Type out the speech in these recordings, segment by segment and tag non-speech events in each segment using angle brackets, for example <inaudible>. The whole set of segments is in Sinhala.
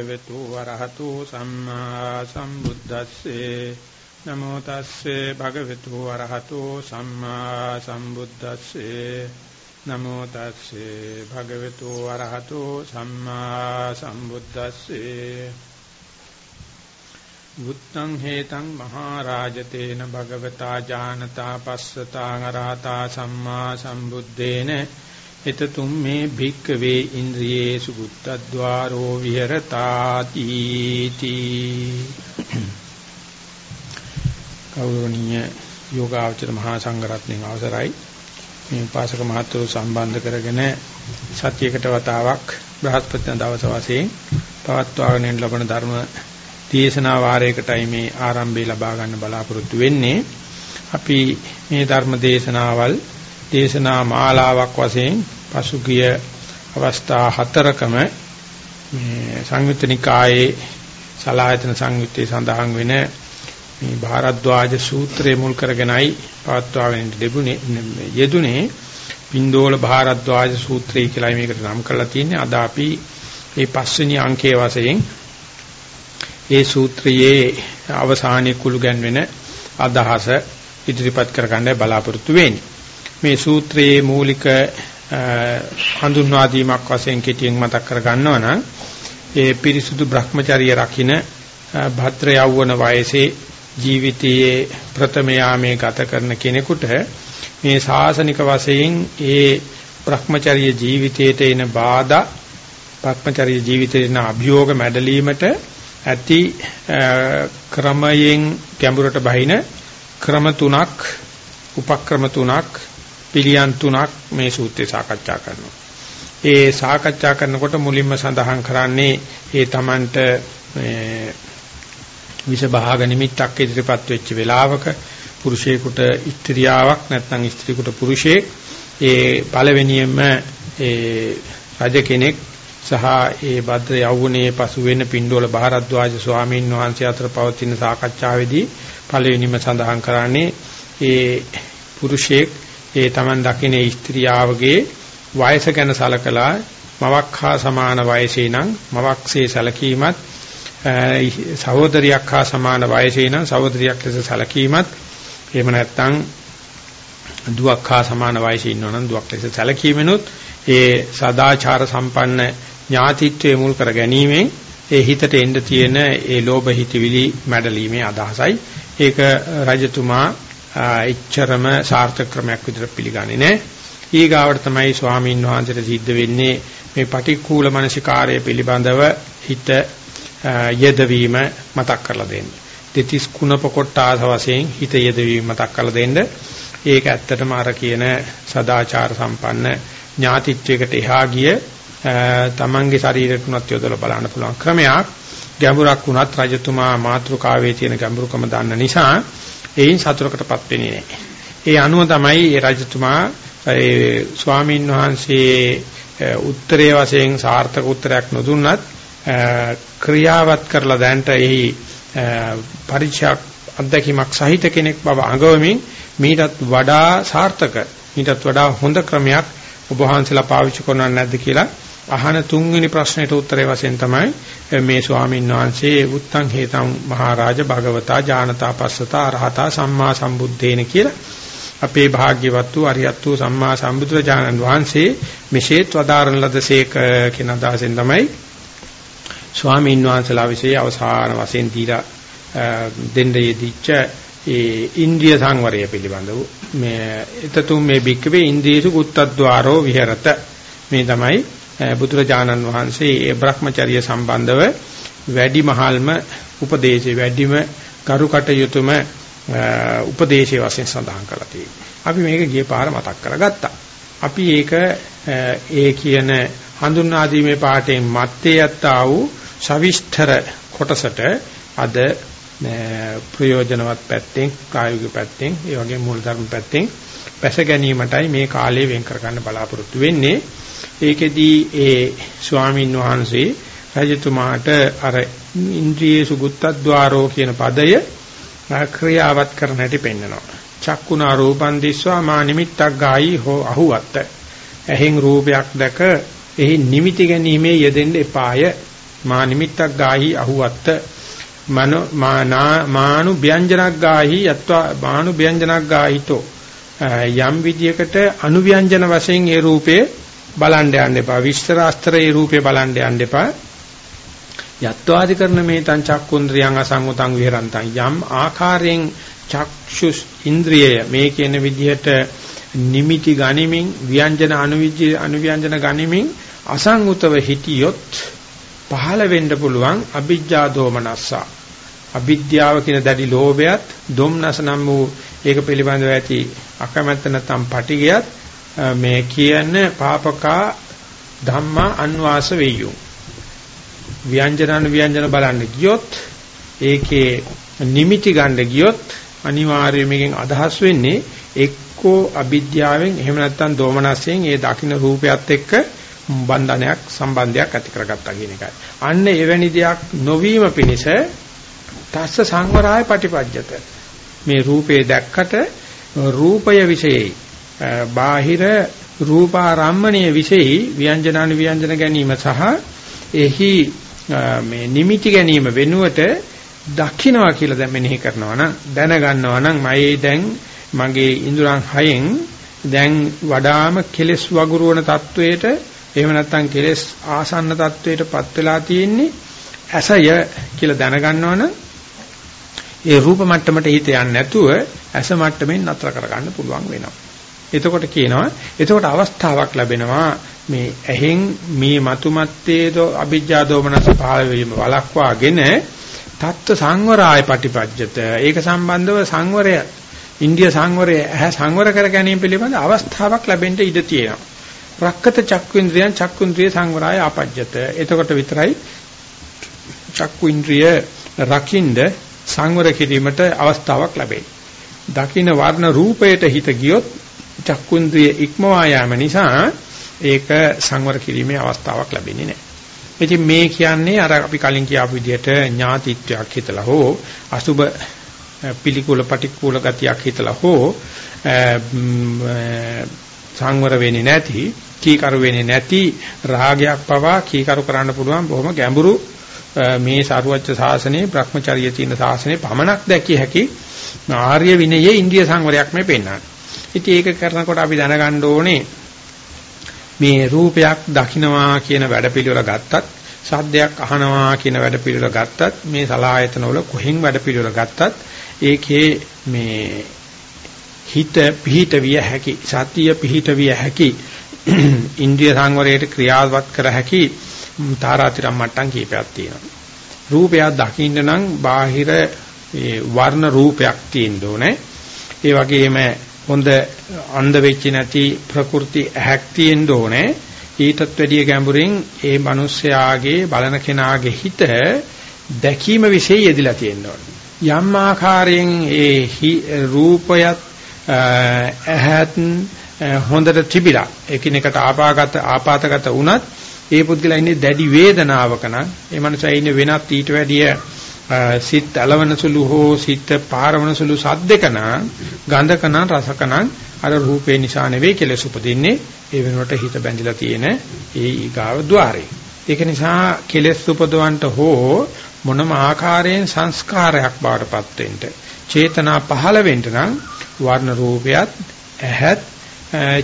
වෙතු වරහතු සම්මා සම්බුද්දස්සේ නමෝ තස්සේ භගවතු වරහතු සම්මා සම්බුද්දස්සේ නමෝ තස්සේ භගවතු වරහතු සම්මා සම්බුද්දස්සේ බුත්තං හේතං මහරජතේන භගවතා ජානතා පස්සතා අරහතා සම්මා සම්බුද්දේන එතතුම් මේ භික්කවේ ඉන්ද්‍රියේසු බුත්තද්වාරෝ විහෙරතාති තී. කෞරණීය යෝගාචර මහා සංඝරත්නයේ අවසරයි. මේ පාසක මහත්වරු සම්බන්ධ කරගෙන සත්‍යයකට වතාවක් බ්‍රහස්පති දවස වශයෙන් පවත්වාගෙන ලබන ධර්ම දේශනා වාරයකටයි මේ ආරම්භය ලබා ගන්න බලාපොරොත්තු වෙන්නේ. අපි මේ ධර්ම දේශනාවල් දේශනා මාලාවක් වශයෙන් පසුගිය අවස්ථා හතරකම මේ සංයුත්ත නිකායේ සලායතන සංයුත්තේ සඳහන් වෙන මේ භාරද්වාජ සූත්‍රය මුල් කරගෙනයි පවත්වාගෙන ලැබුණේ යෙදුනේ පින්දෝල භාරද්වාජ සූත්‍රය කියලා මේකට නම් කරලා තියෙන්නේ. අද අපි මේ පස්වෙනි අංකයේ වශයෙන් ඒ සූත්‍රයේ අවසානයේ කුළු ගැන්වෙන අදහස ඉදිරිපත් කරගන්නයි බලාපොරොත්තු වෙන්නේ. මේ සූත්‍රයේ මූලික හඳුන්වා දීමක් වශයෙන් කෙටියෙන් මතක් කර ගන්නවා නම් ඒ පිරිසුදු Brahmacharya රකින්න භද්‍ර යෞවන වයසේ ජීවිතයේ ප්‍රථම යාමේ ගත කරන කෙනෙකුට මේ ශාසනික වශයෙන් ඒ Brahmacharya ජීවිතයට එන බාධා Brahmacharya ජීවිතේ එන අභියෝග මැඩලීමට ඇති ක්‍රමයෙන් ගැඹුරට බහින ක්‍රම තුනක් උපක්‍රම තුනක් පිළියම් තුනක් මේ සූත්‍රය සාකච්ඡා කරනවා. ඒ සාකච්ඡා කරනකොට මුලින්ම සඳහන් කරන්නේ ඒ Tamanට මේ විෂ භාග නිමිත්තක් ඉදිරිපත් වෙච්ච වෙලාවක පුරුෂයෙකුට ස්ත්‍රියාවක් නැත්නම් ස්ත්‍රියකට පුරුෂයෙක් ඒ පළවෙනියෙන්ම ඒ රජ කෙනෙක් සහ ඒ භද්‍ර යවුණේ පසු වෙන පින්ඩෝල බහරද්වාජ ස්වාමීන් වහන්සේ අතර පවතින සාකච්ඡාවේදී පළවෙනිම සඳහන් කරන්නේ ඒ පුරුෂයෙක් ඒ Taman දකින්නේ ස්ත්‍රියාවගේ වයස ගැන සලකලා මවක් හා සමාන වයසේ නම් මවක්සේ සැලකීමත් සහෝදරියක් හා සමාන වයසේ නම් සහෝදරියක් ලෙස සැලකීමත් එහෙම නැත්නම් දුවක් හා සමාන වයසේ ඉන්නවනම් දුවක් ලෙස සැලකීමනොත් ඒ සදාචාර සම්පන්න ඥාතිත්වයේ මුල් කර ගැනීමෙන් ඒ හිතට එන්න තියෙන ඒ ලෝභ හිතවිලි මැඩලීමේ අදහසයි. ඒක රජතුමා එච්චරම සාර්ථක ක්‍රමයක් විදිහට පිළිගන්නේ නැහැ. ඊගාවට තමයි ස්වාමීන් වහන්සේට සිද්ධ වෙන්නේ මේ පටික්කුල මනසිකාරය පිළිබඳව හිත යෙදවීම මතක් කරලා දෙන්න. දෙතිස් කුණප කොටාස වශයෙන් හිත යෙදවීම මතක් කරලා දෙන්න. ඒක ඇත්තටම අර කියන සදාචාර සම්පන්න ඥාතිත්වයකට එහා ගිය තමන්ගේ ශරීරයට උනත් යොදලා බලන්න පුළුවන් ක්‍රමයක්. ගැඹුරක් වුණත් රජතුමා මාතෘකාවේ තියෙන ගැඹුරුකම දන්න නිසා එයින් සතුටකටපත් වෙන්නේ නැහැ. ඒ අනුව තමයි ඒ රජතුමා ඒ ස්වාමීන් වහන්සේ උත්තරයේ වශයෙන් සාර්ථක උත්තරයක් නොදුන්නත් ක්‍රියාවත් කරලා දැන්ට එහි පරිචයක් අත්දැකීමක් සහිත කෙනෙක් බව අඟවමින් මීටත් වඩා සාර්ථක මීටත් වඩා හොඳ ක්‍රමයක් ඔබ වහන්සේලා පාවිච්චි කරනවද නැද්ද කියලා අහන තුන්වෙනි ප්‍රශ්නෙට උත්තරේ වශයෙන් තමයි මේ ස්වාමීන් වහන්සේ උත්තං හේතං මහරජ භගවතා ජානතා පස්සතා අරහතා සම්මා සම්බුද්දේන කියලා අපේ භාග්‍යවත් වූ අරියත් වූ සම්මා සම්බුදුරජාණන් වහන්සේ මෙසේත් වදාරන ලදසේක කියන අදහසෙන් තමයි ස්වාමීන් වහන්සේලා විශ්ේ අවසාන වශයෙන් දීලා දෙන්න යෙදිච්ච ඒ ඉන්ද්‍රිය සංවරය පිළිබඳව. මේ එතතුම් මේ බික්කවේ ඉන්ද්‍රියසු කුත්තද්්වාරෝ විහෙරත. මේ තමයි බුදුරජාණන් වහන්සේ ඒ Brahmacharya සම්බන්ධව වැඩි මහල්ම උපදේශේ වැඩිම කරු කටයුතුම උපදේශයේ වශයෙන් සඳහන් කරලා තියෙනවා. අපි මේක ගිය පාර මතක් කරගත්තා. අපි ඒක ඒ කියන හඳුන්වා දීමේ පාඩයෙන් මැත්තේ යත්තා වූ සවිස්තර කොටසට අද ප්‍රයෝජනවත් පැත්තෙන් ප්‍රායෝගික පැත්තෙන් ඒ වගේ මූලධර්ම පැත්තෙන් පැස ගැනීමටයි මේ කාලය වෙන් කරගන්න බලාපොරොත්තු වෙන්නේ. ඒකෙදී ඒ ස්වාමින් වහන්සේ රජතුමාට අර ඉන්ද්‍රියේ සුගතද්්වාරෝ කියන පදය ක්‍රියාවත් කරන හැටි පෙන්වනවා. චක්කුණා රූපං දිස්වා මා නිමිත්තක් ගායි හෝ අහුවත්. එහෙන් රූපයක් දැක එහි නිමිති ගැනීමේ යෙදෙන්න එපාය. මා නිමිත්තක් ගාහි අහුවත්ත මනෝ මානු ව්‍යංජනක් ගාහි යත්වා මානු ව්‍යංජනක් ගාහිතෝ යම් විදියකට අනුව්‍යංජන වශයෙන් ඒ රූපේ බලන්න යන්න එපා. විස්තරාස්තරේ රූපේ බලන්න යන්න එපා. යත්වාදි කරන මේ තං චක්කුන්ද්‍රියං අසංගතං විහෙරන්තං. යම් ආකාරයෙන් චක්ෂුස් ඉන්ද්‍රියය මේ කියන විදිහට නිමිති ගනිමින් ව්‍යංජන අනුවිජ්‍ය අනුව්‍යංජන ගනිමින් අසංගතව හිටියොත් පහළ වෙන්න පුළුවන් අ비ජ්ජා දෝමනස්සා. අවිද්‍යාව කියන දැඩි ලෝභයත් දුම්නස නම් වූ ඒක පිළිබඳව ඇති අකමැත්ත නැත්නම් පටිගයත් මේ කියන පාපකා ධම්මා අන්වාස වෙය්‍යු ව්‍යංජනන ව්‍යංජන බලන්න ගියොත් ඒකේ නිමිති ගන්න ගියොත් අනිවාර්යයෙන් මේකෙන් අදහස් වෙන්නේ එක්කෝ අවිද්‍යාවෙන් එහෙම නැත්නම් දෝමනස්යෙන් ඒ දකින්න රූපයත් එක්ක බන්ධනයක් සම්බන්ධයක් ඇති කරගත්තා කියන එකයි. අන්න එවැනි දෙයක් නොවීම පිණිස තස්ස සංවරාය පටිපජ්ජත. මේ රූපේ දැක්කට රූපය વિશેයි බාහිර රූපාරම්මණීය વિશેයි ව්‍යංජනානු ව්‍යංජන ගැනීම සහ එහි මේ නිමිති ගැනීම වෙනුවට දකින්නවා කියලා දැන් මෙනෙහි කරනවා නම් දැනගන්නවා නම් මයි දැන් මගේ ඉඳුරන් හයෙන් දැන් වඩාම කෙලස් වගුරුවන තත්වයට එහෙම නැත්නම් කෙලස් ආසන්න තත්වයටපත් වෙලා තියෙන්නේ ඇසය කියලා දැනගන්නවනම් ඒ රූප මට්ටමට හිත යන්නේ නැතුව ඇස මට්ටමින් නතර කරගන්න පුළුවන් වෙනවා. එතකොට කියනවා එතකොට අවස්ථාවක් ලැබෙනවා මේ ඇහෙන් මේ මතුමත්තේ අභිජ්ජා දෝමනස පහළ වීම වළක්වාගෙන තත්ත්ව සංවරාය පටිපජ්ජත ඒක සම්බන්ධව සංවරය ඉන්දිය සංවරය ඇහැ සංවර කර ගැනීම පිළිබඳ අවස්ථාවක් ලැබෙන්න ඉඩ තියෙනවා. රක්කත චක්කුන්ද්‍රියන් චක්කුන්ද්‍රිය සංවරාය ආපජ්ජත. එතකොට විතරයි චක්කුන්ද්‍රිය රකින්ද සංවර කිරීමට අවස්ථාවක් ලැබෙන්නේ. දකින්න වර්ණ රූපයට හිත ගියොත් චක්කුන්ද්‍රිය ඉක්මවා යාම නිසා ඒක සංවර කිරීමේ අවස්ථාවක් ලැබෙන්නේ නැහැ. ඉතින් මේ කියන්නේ අර අපි කලින් කියාපු විදිහට ඥාතිත්වයක් හිතලා හෝ අසුබ පිළිකුල පටික්කුල ගතියක් හිතලා හෝ සංවර වෙන්නේ නැති කීකරු වෙන්නේ නැති රාගයක් පවා කීකරු කරන්න පුළුවන් බොහොම ගැඹුරු මේ සාරුවච්ච ශාසනයේ Brahmacharya තියෙන ශාසනයේ පමණක් දැකිය හැකි ආර්ය විනයේ ඉන්දිය සංවරයක් මේ පෙන්වන්නේ. ඉතින් ඒක කරනකොට අපි දැනගන්න ඕනේ මේ රූපයක් දකින්නවා කියන වැඩපිළිවෙල ගත්තත් සද්දයක් අහනවා කියන වැඩපිළිවෙල ගත්තත් මේ සලායතන වල කොහෙන් වැඩපිළිවෙල ගත්තත් ඒකේ මේ හිත පිහිට විය හැකි සතිය පිහිට විය හැකි <clears throat> ඉන්ද්‍රිය සංවරයට ක්‍රියාවත් කර හැකි තාරාතිරම් මට්ටම් කීපයක් තියෙනවා. රූපයක් දකින්න නම් බාහිර වර්ණ රූපයක් තියෙන්න ඕනේ. ඒ වගේම හොඳ අන්ධ වෙච්චි නැති ප්‍රකෘති ඇහැක් තියෙන්න ඕනේ. ඊටත් වැඩිය ගැඹුරින් ඒ මිනිස්යාගේ බලන කෙනාගේ හිත දැකීම વિશે යෙදিলা තියෙනවා. යම් ආකාරයෙන් ඒ රූපයත් ඇහත් හොඳට තිබිලා එකිනෙකට ආපාගත ආපాతගත වුණත් ඒ පුද්ගලයා ඉන්නේ දැඩි වේදනාවක නම් ඒ මනුස්සයා ඉන්නේ වෙනත් ඊට වැඩිය සිත් අලවන සුළු හෝ සිත් පාරවන සුළු සද්දක නම් ගන්ධක නම් රසක නම් අර රූපේ නිසා නෙවෙයි කෙලෙස් උපදින්නේ ඒ වෙනුවට හිත බැඳිලා තියෙන ඒ ඊගාව ద్వාරේ. ඒක නිසා කෙලෙස් උපදවන්නට හෝ මොනම ආකාරයෙන් සංස්කාරයක් බාටපත් වෙන්න චේතනා පහළ වෙන්න නම් වර්ණ රූපයත් ඇහත්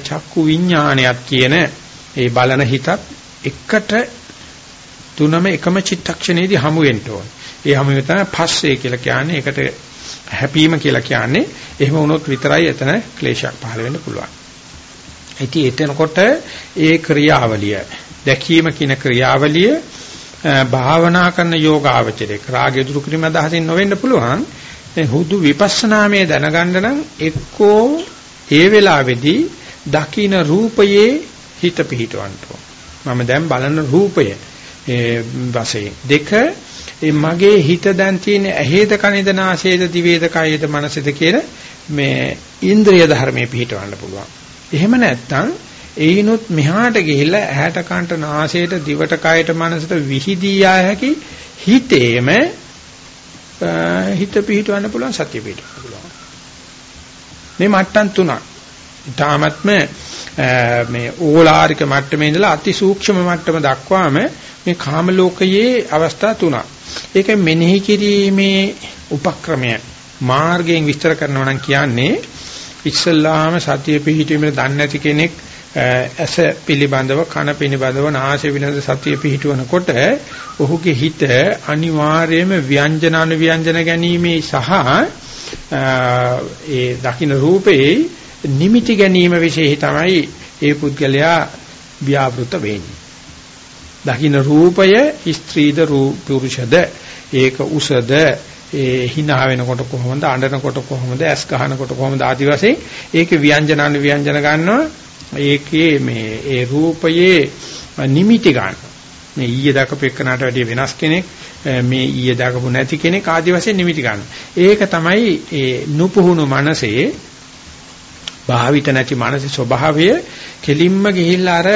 චක්කු විඥානයත් කියන ඒ බලන හිතත් එකට තුනම එකම චිත්තක්ෂණයේදී හමු වෙන්න ඕන. ඒ හමු වෙන තමයි පස්සේ කියලා කියන්නේ. ඒකට හැපීම කියලා කියන්නේ. එහෙම වුණොත් විතරයි එතන ක්ලේශයක් පහළ වෙන්න පුළුවන්. ඉතින් එතනකොට ඒ ක්‍රියාවලිය දැකීම කියන ක්‍රියාවලිය භාවනා කරන යෝගාවචරේ රාගය දුරු කිරීම අදහසින් නොවෙන්න පුළුවන්. මේ හුදු විපස්සනාමය දැනගන්න නම් එක්කෝ ඒ වෙලාවේදී දකින්න රූපයේ හිත පිහිටවන්න ඕන. මම දැන් බලන රූපය ඒ වශයෙන් දෙක මගේ හිත දැන් තියෙන ඇහේද කනේද නාසයේද දිවේද කයේද මනසේද කියන මේ ඉන්ද්‍රිය ධර්මයේ පිහිටවන්න පුළුවන්. එහෙම නැත්නම් ඒිනුත් මෙහාට ගිහිල්ලා ඇහැට කනට නාසයට දිවට කයට මනසට විහිදී යා හැකි හිතේම හිත පිහිටවන්න පුළුවන් සතිය පිහිටවන්න පුළුවන්. මේ මට්ටම් තුනක්. ඊටාත්ම මේ ඕලාරික මට්ටමේ ඉඳලා අති සූක්ෂම මට්ටම දක්වාම මේ කාම ලෝකයේ අවස්ථා තුනක්. ඒක මෙනෙහි කිරීමේ උපක්‍රමය මාර්ගයෙන් විස්තර කරනවා නම් කියන්නේ ඉස්සල්ලාම සතිය පිහිටීමේ දන්නේ නැති කෙනෙක් ඇස පිළිබඳව කන පිළිබඳව නාසය පිළිබඳව සතිය පිහිටවනකොට ඔහුගේ හිත අනිවාර්යයෙන්ම ව්‍යංජන අනුව්‍යංජන ගැනීමේ සහ ඒ දකින්න රූපේ නිමිති ගැනීම વિશે තමයි ඒ පුද්ගලයා ව්‍යාවෘත වෙන්නේ. දකින්න රූපය ස්ත්‍රීද පුරුෂද? ඒක උසද? ඒ hina වෙනකොට කොහොමද? අඬනකොට කොහොමද? ඇස් ගහනකොට කොහොමද? ආදි වශයෙන් ඒකේ ව්‍යංජන අනුව්‍යංජන ගන්නවා. ඒකේ මේ ඒ රූපයේ නිමිති ගන්න. මේ ඊයේ දකපු එකනට වැඩිය වෙනස් කෙනෙක් මේ ඊයේ දකපු නැති කෙනෙක් ආදි වශයෙන් නිමිති ගන්න. ඒක තමයි ඒ නුපුහුණු මනසේ භාවිත නැති මනසේ ස්වභාවය කෙලින්ම ගිහිල්ලා අර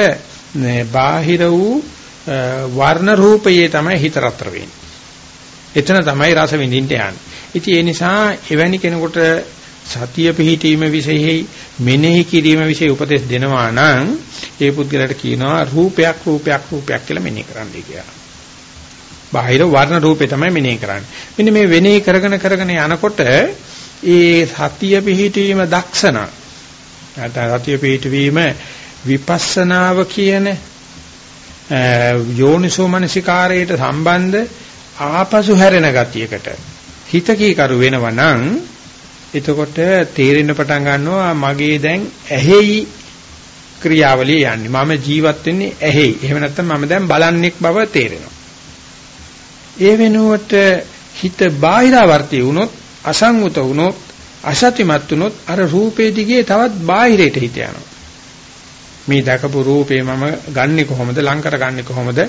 බාහිර වූ වර්ණ රූපයේ තමයි හිත රතර වෙන්නේ. එතන තමයි රස විඳින්න යන්නේ. ඉතින් ඒ නිසා එවැනි කෙනෙකුට සතිය පිහිටීම විශේෂයි මෙනෙහි කිරීම විශේෂ උපදෙස් දෙනවා නම් ඒ පුද්ගලයාට කියනවා රූපයක් රූපයක් රූපයක් කියලා මෙනෙහි කරන්නයි කියලා. බාහිර වර්ණ රූපේ තමයි මෙනෙහි කරන්නේ. මෙන්න මේ වෙනෙහි කරගෙන කරගෙන යනකොට ඒ සතිය පිහිටීම දක්ෂණ නැත්නම් සතිය පිහිටවීම විපස්සනාව කියන යෝනිසෝ මනසිකාරයට සම්බන්ධ ආපසු හැරෙන ගතියකට හිත කීකරු වෙනවා නම් එතකොට තේරෙන්න පටන් ගන්නවා මගේ දැන් ඇහෙයි ක්‍රියාවලිය යන්නේ. මම ජීවත් වෙන්නේ ඇහෙයි. එහෙම නැත්නම් මම දැන් බලන්නෙක් බව තේරෙනවා. ඒ වෙනුවට හිත බාහිරවර්ති වුණොත්, අසංගත වුණොත්, අසතිමත් වුණොත් අර රූපේ දිගේ තවත් බාහිරයට හිත යනවා. මේ දැකපු රූපේ මම ගන්නෙ කොහොමද? ලං කරගන්නේ කොහොමද?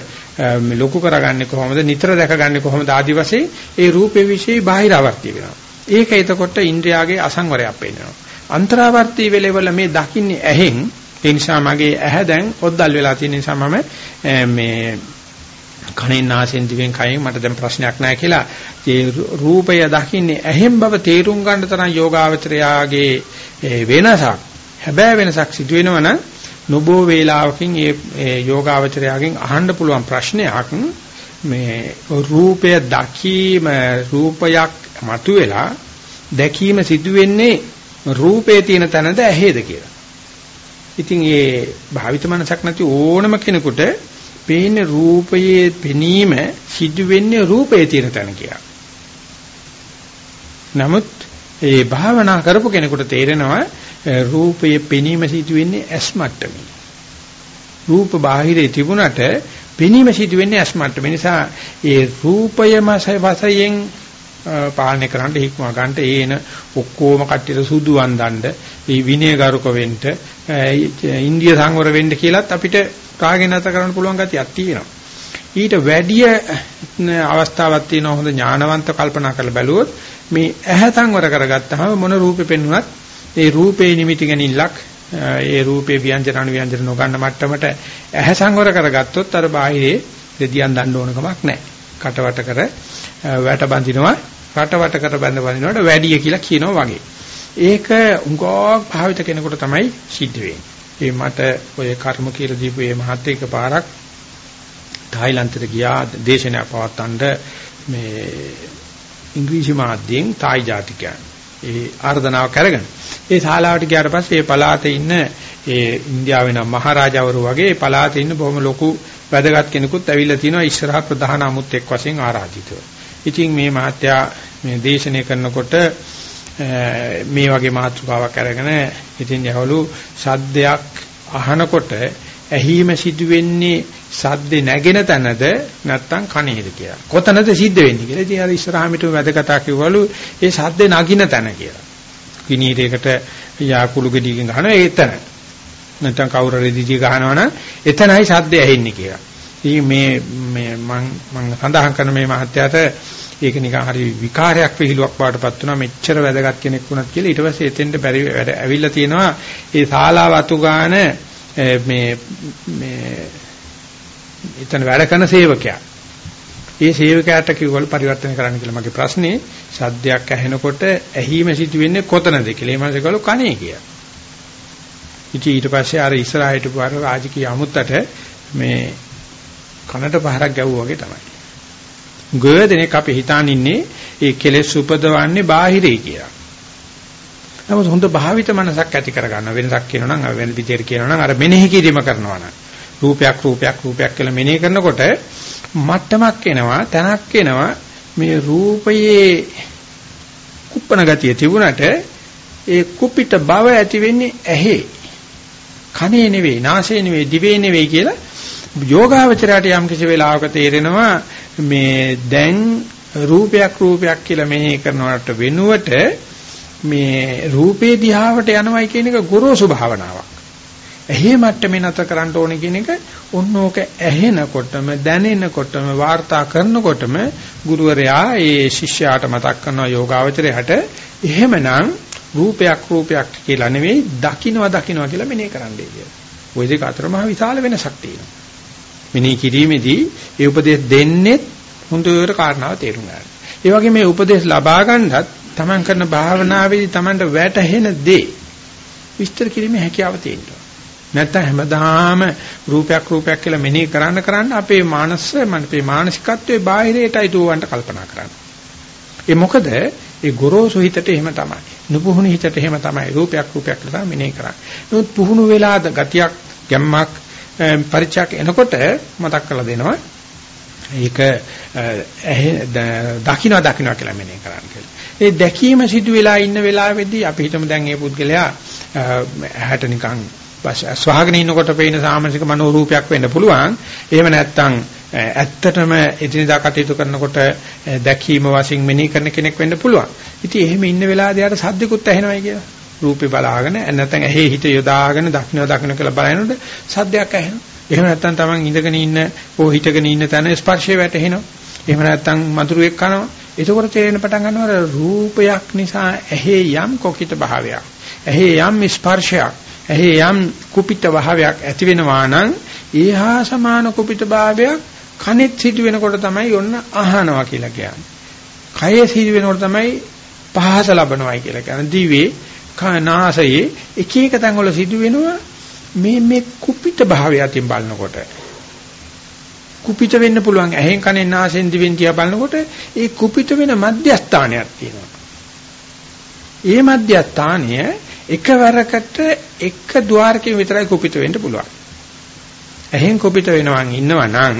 මේ ලොකු කරගන්නේ කොහොමද? නිතර දැකගන්නේ කොහොමද? ආදි වශයෙන් ඒ රූපේ વિશે බාහිරවර්ති වෙනවා. ඒක එතකොට ඉන්ද්‍රියාගේ අසංවරයක් වෙනවා. අන්තරාවර්තී වෙලෙවල මේ දකින්නේ ඇහෙන් ඒ නිසා මගේ ඇහැ දැන් ඔද්දල් වෙලා තියෙන නිසා මම මේ කණෙන් නාසෙන් දිවෙන් කයෙන් මට දැන් ප්‍රශ්නයක් නැහැ කියලා. ඒ රූපය දකින්නේ ඇහෙන් බව තේරුම් ගන්න තරම් යෝගාවචරයාගේ වෙනසක් හැබැයි වෙනසක් සිදු වෙනවනම් නොබෝ වේලාවකින් ඒ යෝගාවචරයාගෙන් අහන්න පුළුවන් ප්‍රශ්නයක් මේ රූපය දකීම රූපයක් මතුවෙලා දැකීම සිදු වෙන්නේ රූපේ තියෙන තැනද ඇහෙද කියලා. ඉතින් ඒ භාවිත මනසක් නැති ඕනම කෙනෙකුට පේන්නේ රූපයේ පෙනීම සිදු වෙන්නේ රූපේ තියෙන තැන කියලා. නමුත් ඒ භාවනා කරපු කෙනෙකුට තේරෙනවා රූපයේ පෙනීම සිදු වෙන්නේ ඇස් මට්ටමේ. රූප බාහිරේ තිබුණට පෙනීම සිදු වෙන්නේ ඇස් මට්ටමේ. නිසා ඒ රූපයම වශයෙන් පාලනය කරන්න හික්මවා ගන්නට ඒන ඔක්කොම කට්ටියට සුදු වන්දනද ඒ විනයගරුක වෙන්න ඉන්දිය සංවර වෙන්න කියලත් අපිට කාගෙන නැත කරන්න පුළුවන් ගතියක් තියෙනවා ඊට වැඩිය අවස්ථාවක් තියෙනවා හොඳ ඥානවන්ත කල්පනා කරලා බැලුවොත් මේ ඇහැ සංවර කරගත්තාම මොන රූපෙ පෙන්වුවත් ඒ රූපේ නිමිති ගැනීමලක් ඒ රූපේ ව්‍යංජන අනු ව්‍යංජන නොගන්න මට්ටමට ඇහැ සංවර කරගත්තොත් අර බාහිරේ දෙදියන් දන්න ඕන කමක් නැහැ කටවට කර වැට බඳිනවා රටවට කර බඳ බඳිනවට වැඩි කියලා කියනවා වගේ. ඒක උංගක් භාවිත කෙනෙකුට තමයි සිද්ධ වෙන්නේ. ඒ මට ඔය කර්ම කියලා දීපු මේ මහත්යක පාරක් තායිලන්තෙට ගියා දේශනයක් පවත්තන්න මේ ඉංග්‍රීසි මාධ්‍යයෙන් තායි ජාතිකයන්. ඒ ආර්දනාව කරගෙන ඒ ශාලාවට ගියාට පස්සේ ඒ පළාතේ ඉන්න ඒ ඉන්දියාවේ නම් මහරජවරු වගේ පළාතේ ඉන්න බොහොම ලොකු වැදගත් කෙනෙකුත් ඇවිල්ලා තිනවා ඉස්සරහ ප්‍රධාන අමුත්‍යක් වශයෙන් ආරාධිතව. ඉතින් මේ මහත්තයා මේ දේශනය කරනකොට මේ වගේ මාතෘකාවක් අරගෙන ඉතින් යහළු සද්දයක් අහනකොට ඇහිම සිදු වෙන්නේ සද්දේ නැගෙන තැනද නැත්නම් කනේද කියලා. කොතනද සිද්ධ වෙන්නේ කියලා. ඉතින් අර ඉස්සරහාමිට වැදගතා කිව්වලු ඒ සද්දේ නගින තැන කියලා. කිනීරයකට යාකුළු ගෙඩියකින් ගහනවා ඒ තැන. නැත්නම් කවුරු රෙදිජි ගහනවනම් එතනයි සද්දේ ඇහෙන්නේ කියලා. ඉතින් මේ මේ මම මම සඳහන් කරන මේ මහත්යට ඒක නිකන් හරි විකාරයක් විහිළුවක් වඩටපත් වුණා මෙච්චර වැදගත් කෙනෙක් වුණත් කියලා ඊට පස්සේ එතෙන්ට බැරි වැඩ ඇවිල්ලා තියෙනවා ඒ ශාලාව අතු ගාන මේ මේ එතන වැඩ කරන සේවකයා. ඒ සේවකයාට කිව්වලු පරිවර්තන කරන්න කියලා මගේ ප්‍රශ්නේ සද්දයක් ඇහෙනකොට ඇහිම සිදු වෙන්නේ කොතනද කියලා. ඒ මාසේ කළු කණේ කියලා. ඉතින් ඊට පස්සේ අර ඉස්සරහට පාර රාජකීය අමුත්තට මේ කනට පහරක් ගැව්වා වගේ තමයි. ගොය දෙනෙක් අපි හිතාන ඉන්නේ ඒ කෙලෙස් උපදවන්නේ බාහිරේ කියලා. නමුත් හොඳ භාවිත මනසක් ඇති කරගන්න වෙනසක් කියනවා නම් වෙන විදියට කියනවා නම් අර මෙනෙහි කිරීම කරනවා නම් රූපයක් රූපයක් රූපයක් කියලා මෙනෙහි කරනකොට මට්ටමක් එනවා තැනක් එනවා මේ රූපයේ කුප්පන ගතිය තිබුණට ඒ කුපිට බව ඇති වෙන්නේ ඇහි කනේ නෙවෙයි නාසයේ නෙවෙයි දිවේ නෙවෙයි කියලා යෝගාවචරයට යම් කිසි වෙලාවක තේරෙනවා මේ දැන් රූපයක් රූපයක් කියලා මෙනෙහි කරනවට වෙනුවට මේ රූපේ දිහාවට යනවයි කියන එක ගොරෝසු භාවනාවක්. ඇහි මට්ටමේ නැත කරන්න ඕනේ කියන එක ඔන්නෝක ඇහෙනකොටම දැනෙනකොටම වාර්තා කරනකොටම ගුරුවරයා ඒ ශිෂ්‍යයාට මතක් කරනවා යෝගාවචරයට එහෙමනම් රූපයක් රූපයක් කියලා නෙවෙයි දකින්නවා දකින්නවා කියලා මෙනෙහි කරන්නයි කියලා. ওই දෙක අතර මහ විශාල වෙනසක් තියෙනවා. මෙනෙහි කිරීමේදී ඒ උපදේශ දෙන්නේ හොඳට කාරණාව තේරුම් ගන්න. ඒ වගේ මේ උපදේශ ලබා ගන්නත් තමන් කරන භාවනාවේදී තමන්ට වැටහෙන දේ විස්තර කිරීමේ හැකියාව තියෙනවා. නැත්තම් හැමදාම රූපයක් රූපයක් කියලා මෙනෙහි කරන්න කරන්න අපේ මානස අපේ මානසිකත්වයේ බාහිරයටයි දුවවන්ට කල්පනා කරන්නේ. ඒ මොකද ඒ ගොරෝසු හිතට එහෙම තමයි. නුපුහුණු හිතට එහෙම තමයි රූපයක් රූපයක් කියලා මෙනෙහි කරන්නේ. නමුත් පුහුණු වෙලාද ගතියක් ගැම්මක් පරිචයක් එනකොට මතක් කරලා දෙනවා. ඒක දකින්න දකින්න කියලා මෙනෙහි කරන්න කියලා. ඒ දැකීම සිදු වෙලා ඉන්න වෙලාවේදී අපි හිතමු දැන් මේ පුද්ගලයා ඇහැට නිකන් ස්වහගෙන ඉන්නකොට පේන සාමාජික මනෝ රූපයක් වෙන්න පුළුවන්. එහෙම නැත්නම් ඇත්තටම එදිනදා කටයුතු කරනකොට දැකීම වශයෙන් මෙනෙහි කරන කෙනෙක් වෙන්න පුළුවන්. ඉතින් එහෙම ඉන්න වෙලාවදී ආට සද්දිකුත් ඇහෙනවයි කියලා. රූපේ බලාගෙන නැත්නම් ඇහි හිත යොදාගෙන දක්නව දක්න කියලා බලනකොට සද්දයක් ඇහෙනවා. එහෙම නැත්නම් Taman ඉඳගෙන ඉන්න හෝ හිටගෙන ඉන්න තැන ස්පර්ශය වැටෙනවා. එහෙම නැත්නම් මధుරයක් කනවා. එතකොට තේරෙන පටන් ගන්නවා රූපයක් නිසා ඇහි යම් කොකිත භාවයක්. ඇහි යම් ස්පර්ශයක්. ඇහි යම් කුපිත භාවයක් ඇති වෙනවා නම් ඒහා සමාන කුපිත භාවයක් කනෙත් සිදු වෙනකොට තමයි ඔන්න අහනවා කියලා කියන්නේ. කයේ සිදු වෙනකොට තමයි පහස ලබනවායි කියලා කියන්නේ. දිවේ නාසයේ එක එක තැන් වල සිදු වෙනවා මේ මේ කුපිත භාවය අතින් බලනකොට කුපිත වෙන්න පුළුවන් ඇහෙන් කනෙන් නාසයෙන් දිවෙන් තියා බලනකොට ඒ කුපිත වෙන මධ්‍යස්ථානයක් තියෙනවා. ඒ මධ්‍යස්ථානය එකවරකට එක ద్వාරකෙ විතරයි කුපිත වෙන්න පුළුවන්. එහෙන් කුපිත වෙනවන් ඉන්නවා නම්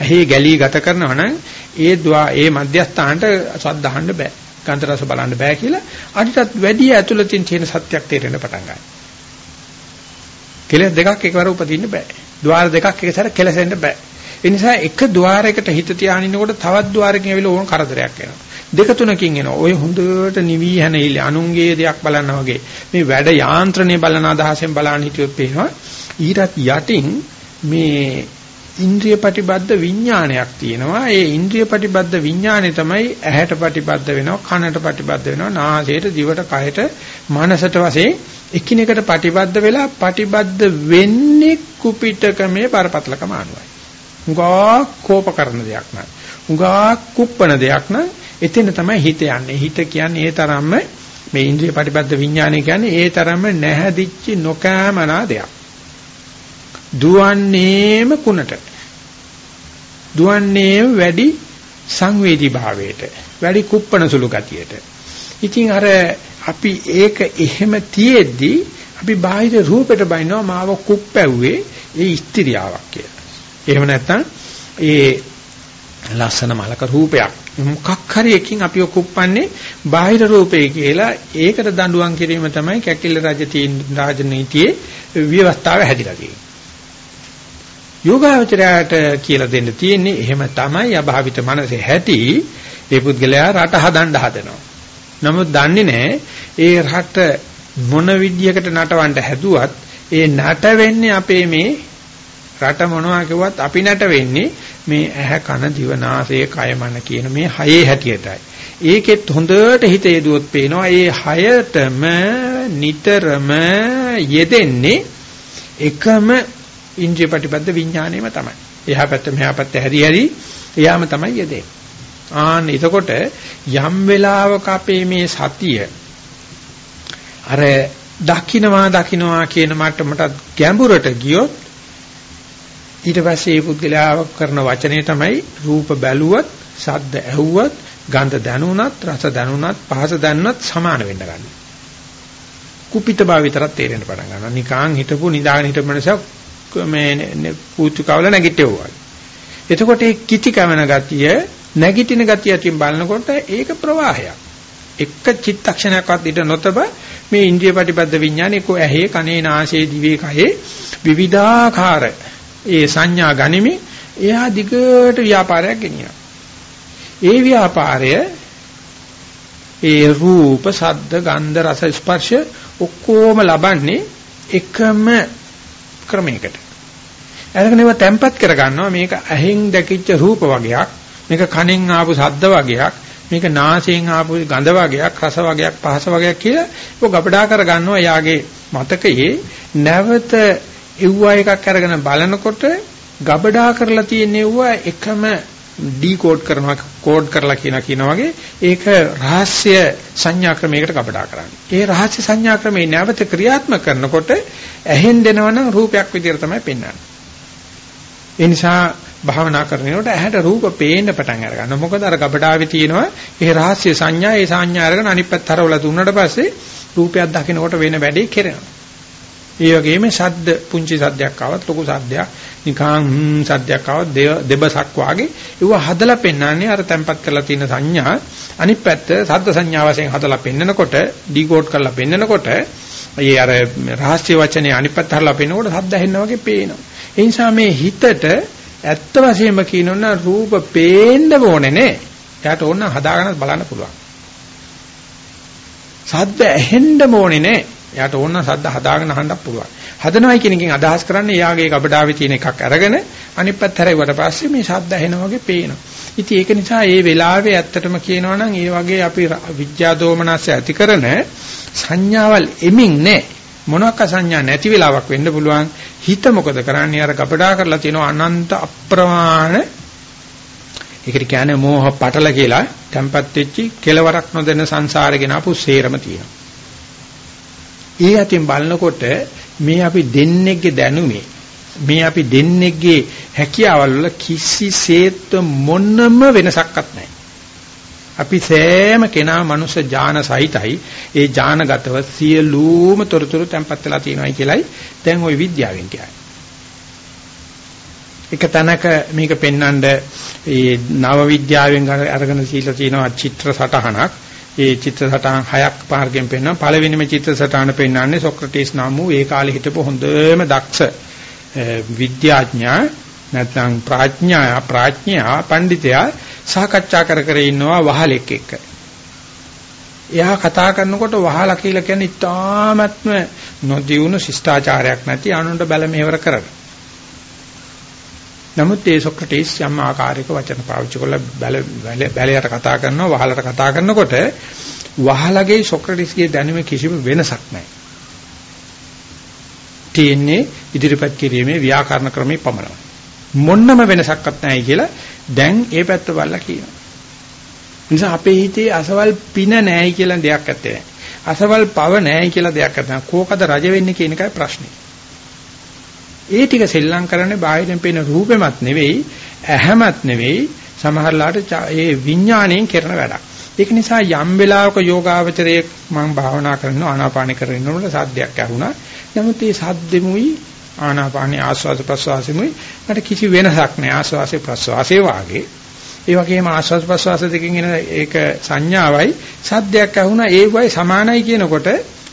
ඇහි ගැලී ගත කරනවා නම් ඒ ద్వා ඒ මධ්‍යස්ථානට සද්දහන්න බෑ. ගන්ධ රස බලන්න බෑ කියලා අනිටත් වැඩි ඇතුළතින් තියෙන සත්‍යයක් තේරෙන්න පටන් ගන්නවා. කෙලස් දෙකක් එකවර උපදින්න බෑ. ద్వාර දෙකක් එකසර කෙලසෙන්න බෑ. ඒ නිසා එක ద్వාරයකට හිත තියාගෙන ඉන්නකොට තවත් ద్వාරකින් ඇවිල්ලා ඕන කරදරයක් එනවා. දෙක තුනකින් එනවා. ඔය හොඳට නිවි හැනෙයිල අනුන්ගේ දෙයක් බලනවා වගේ මේ වැඩ යාන්ත්‍රණය බලන අදහසෙන් බලන්න හිටියොත් පේනවා ඊටත් යටින් මේ ඉන්ද්‍රිය ප්‍රතිබද්ධ විඥානයක් තියෙනවා. ඒ ඉන්ද්‍රිය ප්‍රතිබද්ධ විඥානේ තමයි ඇහැට ප්‍රතිබද්ධ වෙනවා, කනට ප්‍රතිබද්ධ වෙනවා, නාසයට, දිවට, කයට, මනසට වශයෙන් එකිනෙකට ප්‍රතිබද්ධ වෙලා ප්‍රතිබද්ධ වෙන්නේ කුපිටකමේ බරපතලකම අනුවයි. උගා කෝප කරන දෙයක් නෑ. උගා කුප්පන දෙයක් නෑ. එතන තමයි හිත යන්නේ. හිත කියන්නේ ඒ තරම්ම මේ ඉන්ද්‍රිය ප්‍රතිබද්ධ විඥානය කියන්නේ ඒ තරම්ම නැහැදිච්ච නොකෑමනා දෙයක්. දුවන්නේම කුණට. දුවන්නේම වැඩි සංවේදී භාවයට. වැඩි කුප්පන සුළු ගතියට. ඉතින් අර අපි ඒක එහෙම තියෙද්දි අපි බාහිර රූපෙට බයිනවා මාව කුප්පැව්වේ ඒ ස්ත්‍රියාවක් කියලා. එහෙම නැත්නම් ඒ ලස්සන මලක රූපයක් මොකක් හරි එකකින් අපිව කුප්පන්නේ බාහිර රූපේ කියලා ඒකට දඬුවම් කිරීම තමයි කැකිල්ල රජ තීන් රාජනීතියේ ව්‍යවස්ථාව හැදිලා තියෙන්නේ. යෝගාවචරයට කියලා දෙන්න තියෙන්නේ එහෙම තමයි අභාවිත මනසේ හැටි ඒ පුද්ගලයා රට හදන්න හදනවා. නමුත් දන්නේ නැහැ ඒ රට මොන විදියකට නටවන්න හැදුවත් ඒ නට වෙන්නේ අපේ මේ රට මොනවා කිව්වත් අපි නට වෙන්නේ මේ ඇහැ කන දිව නාසය කය මන කියන මේ හයේ හැටියටයි. ඒකෙත් හොඳට හිත යෙදුවොත් පේනවා ඒ හයතම නිතරම යෙදෙන්නේ එකම ඉන්ද්‍රිය ප්‍රතිපද විඥාණයම තමයි. එහා පැත්ත මෙහා පැත්ත හැරි හැරි එයාම තමයි යෙදෙන්නේ. ආන්න එතකොට යම් වෙලාවක අපේ මේ සතිය අර දකින්නවා දකින්නවා කියන මට්ටමට ගැඹුරට ගියොත් ඊට පස්සේ මේ පුද්ගලයා කරන වචනේ තමයි රූප බැලුවත්, ශබ්ද ඇහුවත්, ගන්ධ දැනුණත්, රස දැනුණත්, පහස දැනුණත් සමාන වෙන්න ගන්නවා. කුපිත බව විතරක් තේරෙන්න පටන් ගන්නවා. නිකං හිටපු නිදාගෙන හිටපු මනසක් මේ පුතු කවල නැගිටෙව්වා. එතකොට ඒ කිචි කවන ගතිය නැගිටින ගතිය අතින් බලනකොට ඒක ප්‍රවාහයක්. එක චිත්තක්ෂණයක්වත් ඊට නොතබ මේ ඉන්ද්‍රිය ප්‍රතිපද විඥානේ කො ඇහි කනේ නාසයේ දිවේ කයේ විවිධාකාර ඒ සංඥා ගනිමි එයා දිගට ව්‍යාපාරයක් ගෙනියනවා. ඒ ව්‍යාපාරය ඒ රූප, ශබ්ද, ගන්ධ, රස, ස්පර්ශ ඔක්කොම ලබන්නේ එකම ක්‍රමයකට. අරගෙන ඒවා තැම්පත් කර ගන්නවා මේක ඇහෙන් දැකිච්ච රූප වගේක්, මේක කනෙන් ආපු ශබ්ද වගේක්, මේක නාසයෙන් ආපු ගඳ වගේක්, රස වගේක්, පහස වගේක් කියලා ඒක ගබඩා කර ගන්නවා යාගේ මතකයේ නැවත එව්වා එකක් අරගෙන බලනකොට ගබඩා කරලා තියෙන එව්වා එකම ඩිකෝඩ් කරනවා කෝඩ් කරලා කියන කියන වගේ ඒක රහස්‍ය සංඥා ක්‍රමයකට කපඩා කරන්නේ. ඒ රහස්‍ය සංඥා ක්‍රමේ නැවත ක්‍රියාත්මක කරනකොට ඇහෙන් දෙනවනම් රූපයක් විදිහට තමයි පෙන්වන්නේ. ඒ නිසා භාවනා කරනකොට ඇහැට රූප පේන්න පටන් අර ගන්නවා. මොකද අර ගබඩාවේ තියෙනවා ඒ රහස්‍ය සංඥා ඒ සංඥා අරගෙන අනිත් පැත්ත හරවලා දුන්නට පස්සේ රූපයක් දකිනකොට වෙන වැඩේ කෙරෙනවා. ඒ වගේම ශබ්ද පුංචි ශබ්දයක් ආවත් ලොකු ශබ්දයක් නිකං සද්දයක් ආව දෙබසක් වාගේ ඒව හදලා පෙන්වන්නේ අර තැම්පත් කරලා තියෙන සංඥා. අනිත් පැත්ත සද්ද සංඥා වශයෙන් හදලා පෙන්නකොට ඩිකෝඩ් කරලා පෙන්නකොට ඒ අර රහස්‍ය වචනේ අනිත් පැත්ත හරලා පෙන්නකොට සද්ද ඇහෙනවා වගේ පේනවා. ඒ නිසා මේ හිතට ඇත්ත වශයෙන්ම කියනොත් රූප පේන්න ඕනේ නේ. එයාට ඕන හදාගෙන බලන්න පුළුවන්. සද්ද ඇහෙන්න ඕනේ නේ. එයාට ඕන සද්ද හදාගෙන අහන්න පුළුවන් හදනවයි කියන එකෙන් අදහස් කරන්නේ යාගේ කබඩාවේ තියෙන එකක් අරගෙන අනිත් පැත්ත හැරෙවට පස්සේ මේ ශබ්ද ඇහෙනා වගේ පේනවා. ඉතින් ඒක නිසා මේ වෙලාවේ ඇත්තටම කියනවා නම් ඒ වගේ අපි විද්‍යා දෝමනස්ස ඇති කරන සංඥාවල් එමින් නැහැ. මොනවාක සංඥා නැති වෙලාවක් වෙන්න පුළුවන්. හිත මොකද කරන්නේ අර කපඩා කරලා තියෙන අනන්ත අප්‍රමාණ ඒකට කියන්නේ මෝහ පටල කියලා තැම්පත් වෙච්චි කෙලවරක් නොදෙන සංසාරේ ගෙන ආපු සේරම තියෙනවා. ඒ අතින් බලනකොට මේ අපි දෙන්නේගේ දැනුමේ මේ අපි දෙන්නේගේ හැකියාවල් වල කිසිසේත් මොනම වෙනසක්වත් නැහැ. අපි සෑම කෙනා මනුෂ්‍ය ඥාන සහිතයි ඒ ඥානගතව සියලුම තොරතුරු තැම්පත් වෙලා තියෙනවායි කියලයි දැන් ওই විද්‍යාවෙන් කියන්නේ. එක තැනක මේක පෙන්වන්න ඒ නව විද්‍යාවෙන් අරගෙන සීලා තියෙනවා චිත්‍ර සටහනක් ඒ චිත්‍ර සටහන් හයක් පාර්ගෙන් පෙන්වන පළවෙනිම චිත්‍ර සටහන පෙන්වන්නේ සොක්‍රටිස් නම් වූ ඒ කාලේ හිටපු හොඳම දක්ෂ විද්‍යාඥයා නැත්නම් ප්‍රඥා ප්‍රඥා පඬිතයා සාකච්ඡා කර කර ඉන්නවා වහලෙක් එක්ක. එයා කතා කරනකොට වහලා කියලා කියන්නේ ඉතාමත්ම නොදියුණු ශිෂ්ටාචාරයක් නැති අනුන්ට බැල මෙහෙවර කරන. නමුත් ඒ සොක්‍රටිස් යම් ආකාරයක වචන පාවිච්චි කරලා බැල බැලයට කතා කරනවා වහලට කතා කරනකොට වහලගේ සොක්‍රටිස්ගේ දැනුමේ කිසිම වෙනසක් නැහැ. තියෙන්නේ ඉදිරිපත් කිරීමේ ව්‍යාකරණ ක්‍රමේ පමණයි. මොන්නම වෙනසක්වත් නැහැ කියලා දැන් ඒ පැත්ත බලලා කියනවා. නිසා අපේ හිතේ අසවල් පින නැහැ කියලා දෙයක් ඇත්තේ නැහැ. අසවල් පව නැහැ කියලා දෙයක් ඇත්තේ නැහැ. කෝකද රජ වෙන්නේ කියන එකයි ප්‍රශ්නේ. ඒ ටික සෙල්ලම් කරන්නේ බාහිරින් පේන රූපෙමත් නෙවෙයි ඇහැමත් නෙවෙයි සමහරලාට ඒ විඥාණයෙන් කරන වැඩක්. ඒක නිසා යම් වෙලාවක යෝගාවචරයේ මම භාවනා කරනවා ආනාපාන කරනකොට සාධ්‍යයක් ඇහුණා. නමුත් මේ සාධ්‍යෙමුයි ආනාපානේ ආස්වාද ප්‍රසවාසෙමුයි මට කිසි වෙනසක් නැහැ ආස්වාසේ ප්‍රසවාසේ වාගේ. ඒ වගේම ආස්වාද ප්‍රසවාස දෙකකින් එන ඒක සංඥාවයි සාධ්‍යයක් ඇහුණා ඒ වයි සමානයි කියනකොට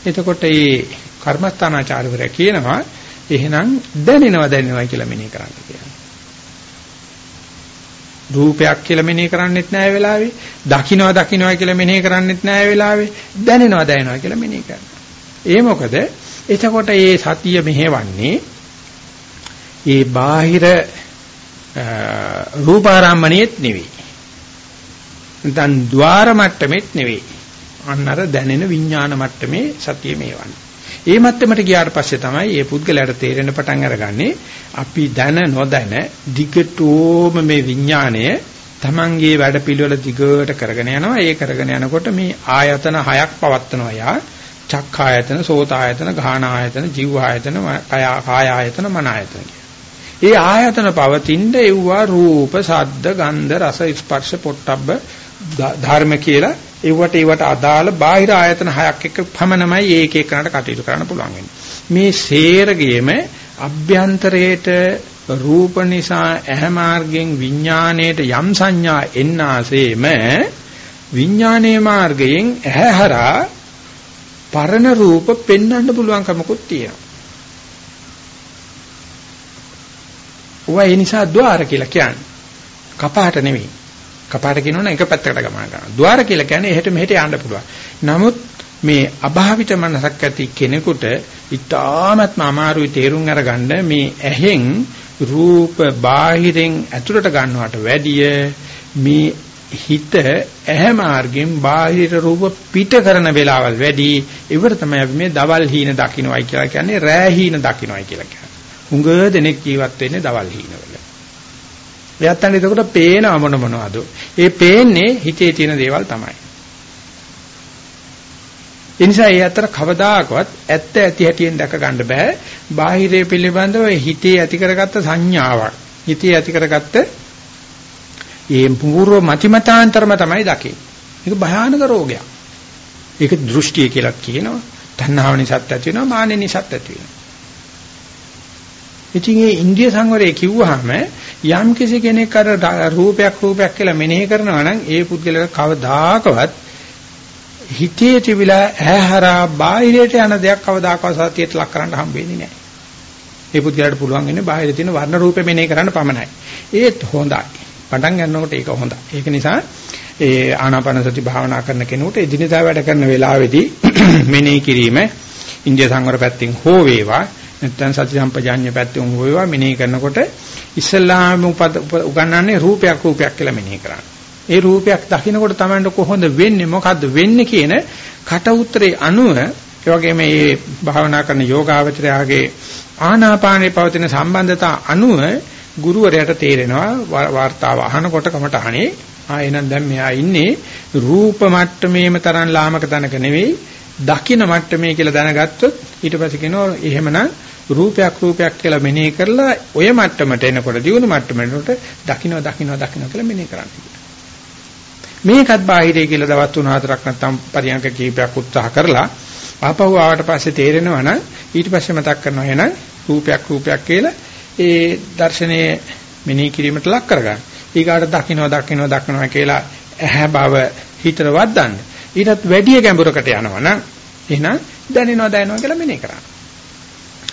එතකොට මේ කර්මස්ථානාචාර්යවරයා කියනවා එහෙනම් දැනෙනවා දැනෙනවා කියලා මෙනෙහි කරන්න කියලා. රූපයක් කියලා මෙනෙහි කරන්නෙත් නැහැ වෙලාවේ. දකින්නවා දකින්නවා කියලා මෙනෙහි කරන්නෙත් නැහැ වෙලාවේ. දැනෙනවා දැනෙනවා කියලා මෙනෙහි කරනවා. ඒ මොකද? එතකොට මේ සතිය මෙහෙවන්නේ ඒ බාහිර රූපාරම්මණයෙත් නෙවෙයි. නැත්නම් ద్వාර මට්ටමෙත් නෙවෙයි. අන්න අර දැනෙන විඥාන මට්ටමේ සතිය මේවන්නේ. ඒ මට්ටමට ගියාට පස්සේ තමයි මේ පුද්ගලයාට තේරෙන පටන් අරගන්නේ අපි දැන නොදැන දිගටම මේ විඥාණය Tamange වැඩ පිළිවෙල දිගට කරගෙන යනවා. ඒ කරගෙන යනකොට මේ ආයතන හයක් පවත්නවා යා. චක්ඛායතන, සෝතායතන, ගාහනායතන, ජීවආයතන, කාය ආයතන, මන ආයතන. ඒ ආයතන පවතින ඒවා රූප, ශබ්ද, ගන්ධ, රස, ස්පර්ශ, පොට්ටබ්බ ධර්ම කියලා ඒවට ඒවට අදාළ බාහිර ආයතන හයක් එක්ක පමණමයි ඒක එක්කනට කටයුතු කරන්න පුළුවන් වෙන්නේ. මේ සේරගේම අභ්‍යන්තරයේට රූප නිසා ඇහැ මාර්ගයෙන් විඥාණයට යම් සංඥා එන්නාseම විඥානයේ මාර්ගයෙන් ඇහැ හරහා පරණ රූප පෙන්වන්න පුළුවන්කමකුත් තියෙනවා. ඔවා ඒ නිසා ద్వාර කියලා කියන්නේ. කපාට නෙවෙයි. කපාට කියනවනේ එක පැත්තකට ගමන කරනවා. ద్వාර කියලා කියන්නේ එහෙට මෙහෙට යන්න පුළුවන්. නමුත් මේ අභාවිත මනසක් ඇති කෙනෙකුට ඉතාමත්ම අමාරුයි තේරුම් අරගන්න මේ ඇහෙන් රූප බාහිරෙන් ඇතුළට ගන්නවට වැඩිය මේ හිත ඇහැ මාර්ගෙන් බාහිර රූප පිට කරන වෙලාවල් වැඩි ඉවර තමයි අපි මේ දවල් හීන දකින්නයි කියලා කියන්නේ රෑ හීන දකින්නයි කියලා කියන්නේ. හුඟ දෙනෙක් ජීවත් වෙන්නේ දවල් හීනවල. එයාත් එතකොට පේනව මොන මොනවද? ඒ පේන්නේ හිතේ තියෙන දේවල් තමයි. ඒ නිසා ඒ අතර කවදාකවත් ඇත්ත ඇති හැටියෙන් දැක ගන්න බෑ. බාහිරය පිළිබඳව හිතේ ඇති කරගත්ත සංඥාවක්. හිතේ ඇති කරගත්ත ඒ පූර්ව මතිමතාන්තරම තමයි දකින්නේ. මේක භයානක රෝගයක්. ඒක දෘෂ්ටිය කියලා කියනවා. තණ්හාව නිසාත් ඇති වෙනවා, මානෙ නිසාත් ඇති වෙනවා. ඉතින් මේ ඉන්දිය සංවරය කිව්වහම යම් කිසි කෙනෙක් අර රූපයක් රූපයක් කියලා මෙනෙහි කරනවා නම් ඒ පුද්ගලයා කවදාකවත් හිතේ තිබිලා ඇහැහරා බාහිරයට යන දෙයක් කවදාකවත් සතියට ලක් කරන්න හම්බෙන්නේ නැහැ. ඒ පුද්ගලයාට පුළුවන් ඉන්නේ බාහිර තියෙන වර්ණ රූපෙ මෙනෙහි කරන්න පමණයි. ඒත් හොඳයි. පටන් ගන්නකොට ඒක හොඳයි. ඒක නිසා ඒ ආනාපාන සති භාවනා කරන කෙනෙකුට එදිනෙදා වැඩ කරන වෙලාවේදී <clears throat> මෙනෙහි කිරීම ඉන්දිය සංවර පැත්තෙන් හෝ වේවා නැත්නම් සති සම්පජාඤ්ඤ පැත්තෙන් හෝ වේවා මෙනෙහි කරනකොට ඉස්ලාම උගන්වන්නේ රූපයක් රූපයක් කියලා මෙනෙහි කරන්නේ. ඒ රූපයක් දකින්නකොට තමයි කොහොමද වෙන්නේ මොකද්ද වෙන්නේ කියන කට උත්තරේ අනුව ඒ වගේම මේ භාවනා කරන යෝගාවචරයාගේ ආනාපානේ පවතින සම්බන්ධතා අනුව ගුරුවරයාට තේරෙනවා වාර්තාව අහනකොට කමටහනේ ආ එහෙනම් දැන් මෙයා ඉන්නේ රූප මට්ටමේම තරම් ලාමක තැනක නෙවෙයි දකින්න මට්ටමේ කියලා දැනගත්තොත් ඊට පස්සේ කියනවා එහෙමනම් රූපයක් රූපයක් කියලා මෙනෙහි කරලා ඔය මට්ටමට එනකොට දියුණු මට්ටමට දකින්න දකින්න දකින්න කියලා මෙනෙහි කරන්න මේකත් බාහිරේ කියලා දවස් තුන හතරක් නැත්තම් පරියන්ක කීපයක් උත්සාහ කරලා ආපහු ආවට පස්සේ තේරෙනවා නම් ඊට පස්සේ මතක් කරනවා එහෙනම් රූපයක් රූපයක් කියලා ඒ දර්ශනයේ මෙනෙහි කිරීමට ලක් කරගන්න. ඊගාට දකින්න දකින්න දකින්න කියලා ඇහැ බව හිතට වද්දන්න. ඊටත් වැඩි ගැඹුරකට යනවා නම් එහෙනම් දැනෙනවා දැනෙනවා කියලා මෙනෙහි කරන්න.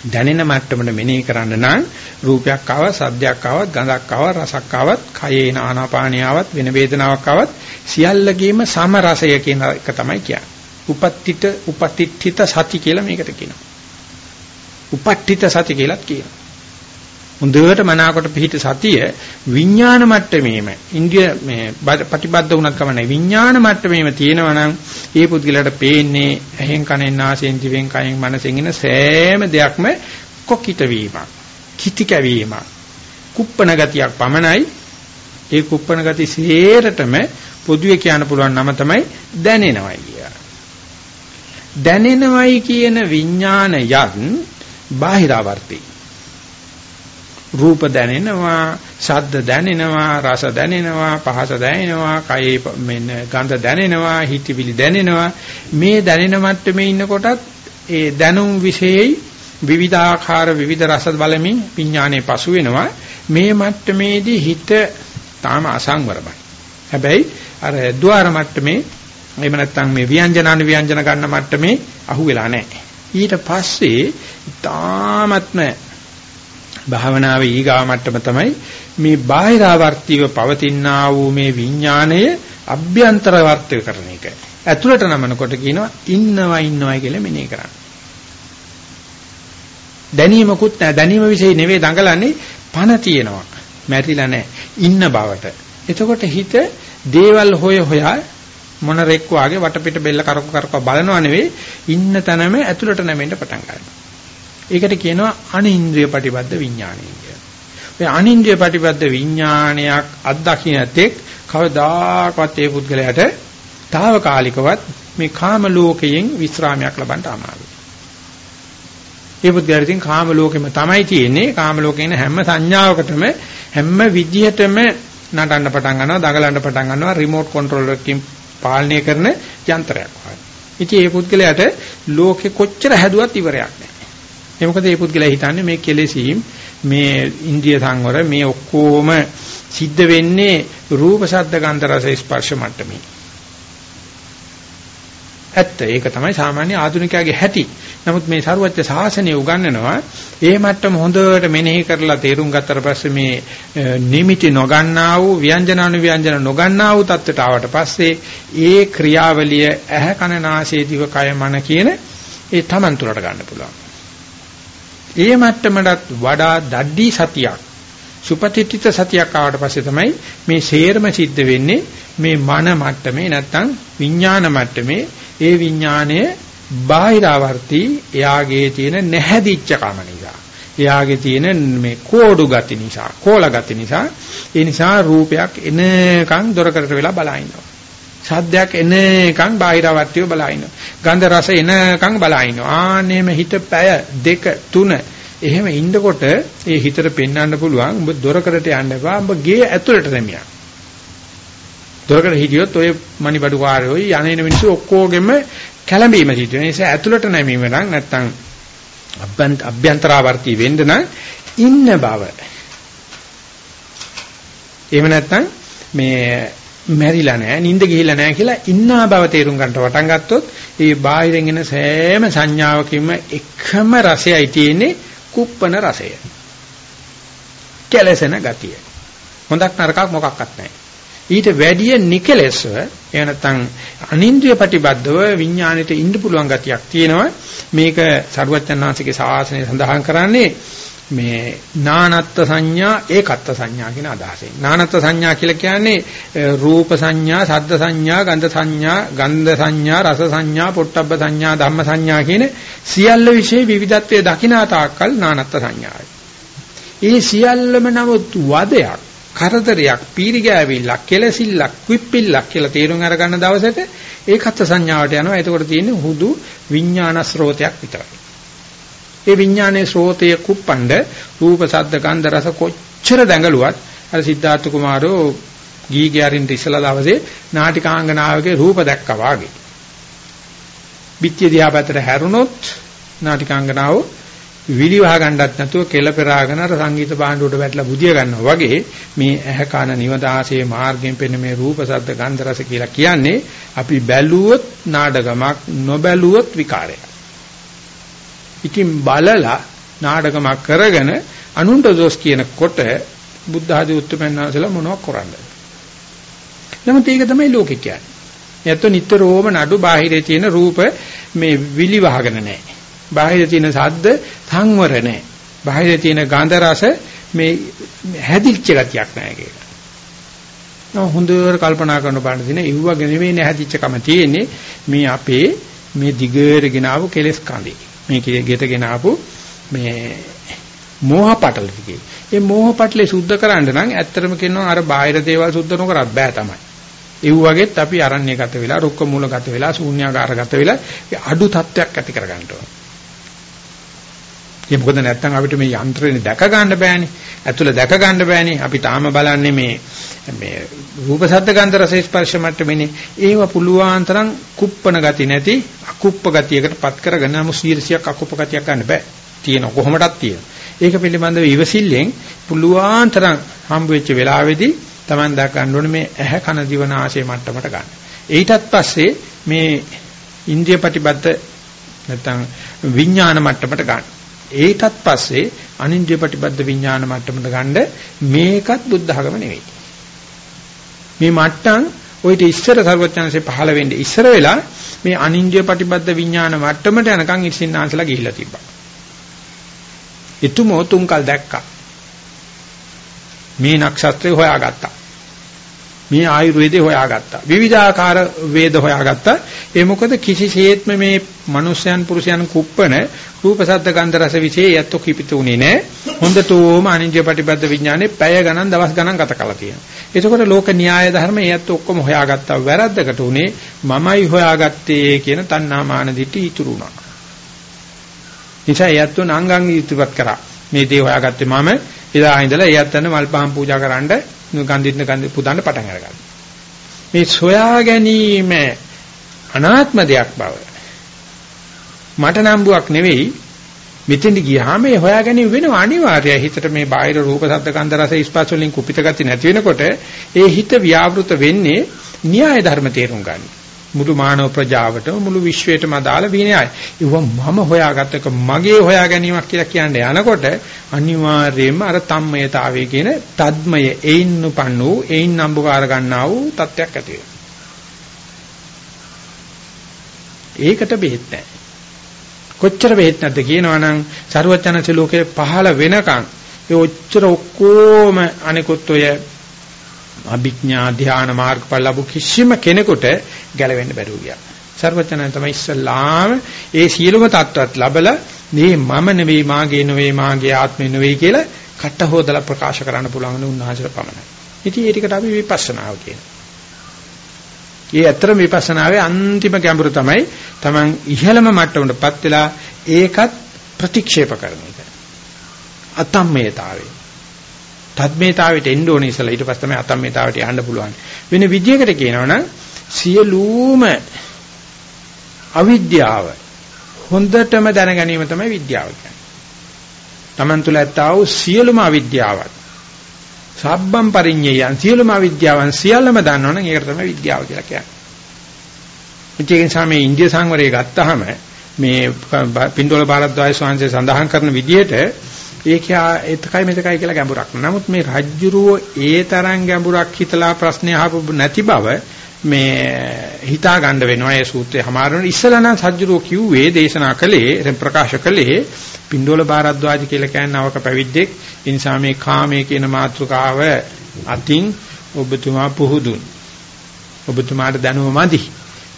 දැනෙන මට්ටමට මෙනෙහි කරන්න නම් රූපයක් ආව, සද්දයක් ආවත්, ගඳක් ආවත්, රසක් ආවත්, කයේ ආනාපානිය ආවත්, වෙන වේදනාවක් ආවත් සියල්ලගේම සම රසය කියන එක තමයි කියන්නේ. උපත්තිත උපතිත්ථිත සති කියලා මේකට කියනවා. උපට්ඨිත සති කියලාත් කියනවා. හොඳට මනාකොට පිහිට සතිය විඥාන මට්ටමේම. ඉන්දිය මේ ප්‍රතිබද්ධ වුණත් කමන්නේ විඥාන මට්ටමේම තියෙනවා නම් ඒ පුද්ගලයාට පේන්නේ ඇහෙන් කනෙන් නාසයෙන් දිවෙන් කයෙන් මනසෙන් එන සෑම දෙයක්ම කොකිත වීමක් කිති කැවීමක්. කුප්පන ගතියක් පමණයි. ඒ කුප්පන ගති සේරටම පොදුවේ කියන්න පුළුවන් නම තමයි දැනෙනවයි කිය. දැනෙනවයි කියන විඥානයත් බාහිරවර්ති. රූප දැනෙනවා, ශබ්ද දැනෙනවා, රස දැනෙනවා, පහස දැනෙනවා, කයේ මෙන්න ගඳ දැනෙනවා, හිතවිලි දැනෙනවා. මේ දැනෙන මට්ටමේ ඉන්නකොටත් ඒ දැනුම් විශේෂයි විවිධාකාර විවිධ රස බලමින් විඥානයේ පසු වෙනවා. මේ මට්ටමේදී හිත තාම අසංවරමයි. හැබැයි අර ద్వාර මට්ටමේ එහෙම නැත්නම් මේ ව්‍යංජනාන ව්‍යංජන ගන්න මට්ටමේ අහුවෙලා නැහැ. ඊට පස්සේ තාමත්ම භාවනාවේ ඊගා මට්ටම තමයි මේ බාහිරාවර්තිව පවතිනා වූ මේ විඥාණය අභ්‍යන්තරවර්තය කරන එක. ඇතුළට නමනකොට කියනවා ඉන්නවා ඉන්නවයි කියලා මෙනෙහි කරන්න. දැනීමකුත් නැහැ. දැනීම વિશે නෙවෙයි දඟලන්නේ පණ තියෙනවා. මැරිලා නැහැ. ඉන්න බවට. එතකොට හිත දේවල් හොය හොයා මොන රෙක් වාගේ වටපිට බෙල්ල කරකව කරකව බලනවා නෙවෙයි ඉන්න තැනම ඇතුළට නැමෙන්න පටන් ගන්නවා. ඒකට කියනවා අනින්ද්‍රිය ප්‍රතිබද්ධ විඥානය කියලා. ඔය අනින්ද්‍රිය ප්‍රතිබද්ධ විඥානයක් අත්දකින්නතෙක් කවදාකවත් ඒ පුද්ගලයාට తాවකාලිකවත් මේ කාම ලෝකයෙන් විස්රාමයක් ලබන්න අමාරුයි. ඒ පුද්ගලයා ඉතින් කාම ලෝකෙම තමයි තියෙන්නේ. කාම ලෝකේ ඉන්න හැම සංඥාවකටම හැම විදිහටම නටන්න පටන් ගන්නවා, දඟලන්න පටන් ගන්නවා රිමෝට් කන්ට්‍රෝලර් එකකින් පාලනය කරන යන්ත්‍රයක් වගේ. ඉතින් ඒ පුද්ගලයාට ලෝකෙ කොච්චර හැදුවත් ඉවරයක් නැහැ. ඒ මොකද ඒ පුද්ගලයා හිතන්නේ මේ කෙලෙසීම්, මේ ඉන්ද්‍රිය සංවර, මේ ඔක්කොම සිද්ධ වෙන්නේ රූප, ශබ්ද, ගන්ධ, රස, ස්පර්ශ මට්ටමේ. ඇත්ත ඒක තමයි සාමාන්‍ය ආධුනිකයාගේ හැටි. නමුත් මේ සරුවච්ච ශාසනය උගන්වනවා ඒ මට්ටම හොඳට මෙනෙහි කරලා තේරුම් ගත්තට පස්සේ මේ නිමිති නොගන්නා වූ ව්‍යංජන අනුව්‍යංජන නොගන්නා වූ தත්ත්වයට ආවට පස්සේ ඒ ක්‍රියාවලිය ඇහ කන නාසය දිව කය මන කියන ඒ Taman තුලට ගන්න පුළුවන්. ඒ මට්ටමටත් වඩා දඩි සතියක් සුපතිත්‍ිත සතියක් ආවට පස්සේ තමයි මේ සේරම සිද්ධ වෙන්නේ මේ මන මට්ටමේ නැත්තම් විඥාන මට්ටමේ. ඒ විඥානය බාහිරාවර්ති එයාගේ තියෙන නැහැදිච්ච කම නිසා. එයාගේ තියෙන මේ කෝඩු ගති නිසා කෝල ගති නිසා. ඒ නිසා රූපයක් එනකන් දොරකරට වෙලා බලා ඉන්නවා සද්දයක් එනකන් බාහිරාවර්තිව බලා ඉන්නවා ගන්ධ රස එනකන් බලා ඉන්නවා ආන්නේම හිත පැය දෙක තුන. එහෙම ඉන්නකොට ඒ හිතට පෙන්වන්න පුළුවන් උඹ දොරකරට යන්න එපා. උඹ ගේ ඇතුළට දෙමියක් දොරකඩ හිටියොත් ඔය මණිබඩු කාර්යෝයි යන්නේන මිනිස්සු ඔක්කොගෙම කැළඹීම සිද්ධ වෙන නිසා ඇතුළට නැමීම නම් නැත්තම් අභ්‍යන්තරාවර්ති වෙන්න නම් ඉන්න බව. එහෙම නැත්තම් මේ මැරිලා නැහැ නිින්ද ගිහිල්ලා නැහැ කියලා ඉන්නා බව තේරුම් ගන්නට පටන් ගත්තොත් ඒ බාහිරින් එන සෑම සංඥාවකින්ම එකම රසයයි තියෙන්නේ කුප්පන රසය. කෙලසෙන ගතිය. හොඳක් නරකක් මොකක්වත් නැහැ. ඊට වැඩිය නිකලෙස්ව එහෙ නැත්නම් අනින්ද්‍රිය ප්‍රතිබද්ධව විඥාණයට ඉන්න පුළුවන් ගතියක් තියෙනවා මේක සරුවචනාංශිකේ ශාසනය සඳහන් කරන්නේ මේ නානත්ත් සංඥා ඒකත්ත් සංඥා කියන අදහසෙන් නානත්ත් සංඥා කියලා කියන්නේ රූප සංඥා සද්ද සංඥා ගන්ධ සංඥා ගන්ධ සංඥා රස සංඥා පොට්ටබ්බ සංඥා ධම්ම සංඥා කියන සියල්ල વિશે විවිධත්වයේ දකිනා තාක්කල් නානත්ත් සංඥායි. ඒ සියල්ලම නමුත් වදයක් කරදරයක්, පීරි ගෑවිල්ලක්, කෙලසිල්ලක්, කුප්පිල්ලක් කියලා තේරුම් අරගන්න දවසට ඒකත් සංඥාවට යනවා. එතකොට තියෙන්නේ හුදු විඥාන ස්රෝතයක් විතරයි. ඒ විඥානයේ ස්රෝතය කුප්පණ්ඩ රූප, ශබ්ද, ගන්ධ, රස කොච්චර දැඟලුවත් අර සිද්ධාර්ථ කුමාරෝ ගීගේ අරින්ට ඉස්සලා දවසේ නාටිකාංගනාවගේ රූප දැක්කා වාගේ. පිටිය දිහා පැත්තට හැරුණොත් නාටිකාංගනාව විලිවහ ගන්නත් නැතුව කෙල පෙරාගෙන අර සංගීත භාණ්ඩුවට වැටලා බුදිය ගන්නවා වගේ මේ ඇහ කන නිවදාසේ මාර්ගයෙන් පෙනෙන මේ රූප ශබ්ද ගන්ධ රස කියලා කියන්නේ අපි බැලුවොත් නාඩගමක් නොබැලුවොත් විකාරයක්. ඉතින් බලලා නාඩගමක් කරගෙන අනුන්ට දොස් කියනකොට බුද්ධ ආදී උත්තරමන්වන්සලා මොනවක් කරන්නේ. නමුත් ඒක තමයි ලෝකෙ කියන්නේ. නැත්නම් නිතරම නඩු බාහිරේ තියෙන රූප මේ විලිවහගෙන නැහැ. බාහිර තියෙන සද්ද සංවර නැහැ. බාහිර තියෙන ගන්ධ රස මේ හැදිච්ච ගතියක් නැහැ කියලා. නෝ හොඳට කල්පනා කරන බාන දින ඉව්වගේ නෙමෙයි නැහැදිච්චකම තියෙන්නේ මේ අපේ මේ දිගට ගෙනාවු කෙලස් කඳේ. මේ ගෙටගෙන ආපු මේ මෝහ පටල ටිකේ. ඒ මෝහ පටලේ සුද්ධ කරන්න නම් ඇත්තටම කියනවා අර බාහිර දේවල් සුද්ධ නොකරත් බෑ තමයි. ඒ වගේත් අපි අරණ්‍යගත වෙලා රුක්ක මූලගත වෙලා ශූන්‍යාකාරගත වෙලා අඩු තත්වයක් ඇති කර ගන්න ඕන. ඒක මොකද නැත්තම් අපිට මේ යන්ත්‍රේ දැක ගන්න බෑනේ. ඇතුළ දැක ගන්න බෑනේ. අපි තාම බලන්නේ මේ මේ රූප ශබ්ද ගන්ධ රස ස්පර්ශ මට්ටමේනේ. ඒව පුළුවන් තරම් කුප්පන ගති නැති අකුප්ප ගතියකට පත් කරගෙන නමු 100ක් අකුප්ප ගතියක් ගන්න බෑ. තියෙන කොහොමදක් තියෙන. ඒක පිළිබඳව ඉවසිල්ලෙන් පුළුවන් තරම් හම්බ වෙච්ච වෙලාවේදී Taman දා ගන්න ඕනේ මේ ඇහ කන දිව නාසය මට්ටමට ගන්න. ඊටත් පස්සේ මේ ඉන්ද්‍රිය ප්‍රතිබද්ධ නැත්නම් විඥාන මට්ටමට ගන්න. ඒකත් පස්සේ අනින්ද්‍රිය ප්‍රතිබද්ධ විඥාන මට්ටමට ගන්න මේකත් බුද්ධ ධර්ම නෙවෙයි. මේ මට්ටම් ඔయిత ඉස්සර සර්වඥාන්සේ පහළ වෙන්නේ ඉස්සර වෙලා මේ අනින්ද්‍රිය ප්‍රතිබද්ධ විඥාන මට්ටමට යනකම් ඉස්සින්නාන්සලා ගිහිල්ලා තිබ්බා. ඊතුමෝ තුන්කල් දැක්කා. මේ නක්ෂත්‍රය හොයාගත්තා. මේ ආයුර්වේදේ හොයාගත්තා. විවිධාකාර වේද හොයාගත්තා. ඒ මොකද කිසිසේත්ම මේ මිනිස්යන් පුරුෂයන් කුප්පන රූප ශබ්ද ගන්ධ රස විශේෂ යත්තු කිපිතුනේ නැහැ. හොඳටම අනිත්‍ය ප්‍රතිපද විඥානේ පැය ගණන් දවස් ගණන් ගත කළා තියෙනවා. එතකොට ලෝක න්‍යාය ධර්ම ඒත් ඔක්කොම හොයාගත්තා. වැරද්දකට උනේ මමයි හොයාගත්තේ කියන තණ්හා මාන දිටි ඉතුරු වුණා. නිසා එයත් උනාංගං ඉදිරිපත් කරා. මේ දේ හොයාගත්තේ මම එදා ඉඳලා එයත් යන මල් පහන් පූජා කරන්න ගන්දින්න ගන්දි පුදන්න පටන් අරගත්තා. මේ සොයා ගැනීම අනාත්ම දෙයක් බව මට නම්බුවක් නෙවෙයි මෙතෙන්ට ගියාම ඒ හොයා ගැනීම වෙනවා අනිවාර්යයි හිතට මේ බාහිර රූප ශබ්ද ගන්ධ රස ස්පර්ශ වලින් කුපිත ගති නැති වෙනකොට ඒ හිත ව්‍යාවෘත වෙන්නේ න්‍යාය ධර්ම තේරුම් ගන්න. මුළු මානව ප්‍රජාවට මුළු විශ්වයටම අදාළ විනයයි. ඒව මම හොයාගත්තක මගේ හොයා ගැනීමක් කියලා කියන්නේ යනකොට අනිවාර්යයෙන්ම අර තම්මයතාවය කියන තද්මය එයින් උපන්න වූ එයින් නම්බුකාර ගන්නා වූ තත්යක් ඇති ඒකට බෙහෙත් නැහැ. කොච්චර බෙහෙත් නැද්ද කියනවනම් ਸਰුවචනසේ ලෝකේ පහළ වෙනකන් ඒ ඔච්චර ඔක්කොම අනිකුත් ඔය අභිඥා ධ්‍යාන මාර්ගඵල ලැබු කිසිම කෙනෙකුට ගැලවෙන්න බැරුව ගියා. සර්වඥයන් තමයි ඉස්සල්ලාම ඒ සියලුම தত্ত্বات ලැබලා මේ මම නෙවෙයි මාගේ නෙවෙයි මාගේ ආත්මෙ නෙවෙයි කියලා කට හොදලා ප්‍රකාශ කරන්න පුළුවන් උන්වහන්සේට පමණයි. ඉතින් ඒ ටිකට අපි විපස්සනාව කියනවා. ඒ ඇත්තම විපස්සනාවේ අන්තිම ගැඹුර තමයි Taman ඉහළම මට්ටමටපත් වෙලා ඒකත් ප්‍රතික්ෂේප කරන එක. අතම්මේතාවේ තද්මේතාවට එන්න ඕනේ ඉස්සලා ඊට පස්සේ තමයි අතම්මේතාවට යන්න පුළුවන්. වෙන විදියකට කියනවනම් සියලුම අවිද්‍යාව හොඳටම දැන ගැනීම තමයි විද්‍යාව කියන්නේ. Taman තුල ඇත්තා වූ සියලුම අවිද්‍යාවත් සබ්බම් පරිඤ්ඤයයන් සියලුම අවිද්‍යාවන් සියල්ලම දන්නවනම් ඒකට තමයි විද්‍යාව කියලා කියන්නේ. ඒ නිසා මේ ඉන්දිය සංවරය ගත්තාම මේ පින්ඩෝල භාරද්වාජ ස්වාමීන් සඳහන් කරන විදිහට ඒක ඒකයි මෙතකයි කියලා ගැඹුරක්. නමුත් මේ රජ්ජුරුව ඒ තරම් ගැඹුරක් හිතලා ප්‍රශ්න අහපු නැති බව මේ හිතා ගන්න වෙනවා. ඒ සූත්‍රය හමාරන ඉස්සලා නම් සජ්ජුරෝ කිව්වේ දේශනා කළේ ප්‍රකාශ කළේ පින්ඩෝල බාරද්වාජ කියලා කියන්නේ නවක පැවිද්දෙක්. ඒ නිසා මේ කාමයේ කියන මාතෘකාව අතින් ඔබතුමා පුහුදුන් ඔබතුමාට දැනුම මදි.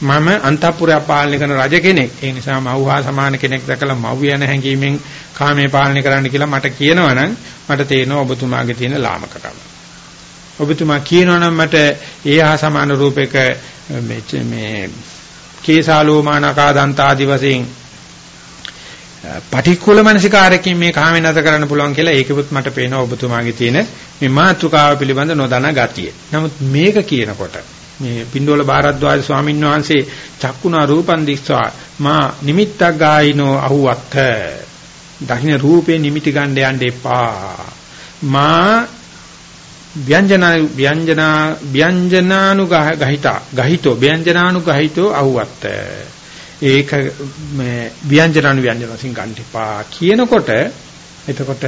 මම අන්තපුරය පාලනය කරන රජ කෙනෙක්. ඒ නිසා මව්හා සමාන කෙනෙක් දැකලා මව් යන හැඟීමෙන් කාමයේ පාලනය කරන්න කියලා මට කියනවනම් මට තේරෙනවා ඔබතුමාගේ තියෙන ලාමකකම ඔබතුමා කියනවනම් මට ඒ හා සමාන රූපයක මේ කේසාලෝමානකා දන්ත ආදි වශයෙන් පටික්කුල මනසිකාරකින් මේ කාමෙන් නැත කරන්න පුළුවන් කියලා ඒකෙත් මට පේනවා ඔබතුමාගේ තියෙන මේ මාත්‍රකාව පිළිබඳ නොදන ගතිය. නමුත් මේක කියනකොට මේ පින්ඩෝල බාරද්වාජ ස්වාමීන් වහන්සේ චක්කුණා රූපන් දිස්වා මා නිමිත්තක් ගායිනෝ අහුවත් දහින රූපේ නිමිති ගන්න යන්න එපා. මා ව්‍යංජන ව්‍යංජන ව්‍යංජනානුගහිතා ගහිතෝ ව්‍යංජනානුගහිතෝ අහුවත් ඒක මේ ව්‍යංජනානු ව්‍යංජන වශයෙන් ගන්නපා කියනකොට එතකොට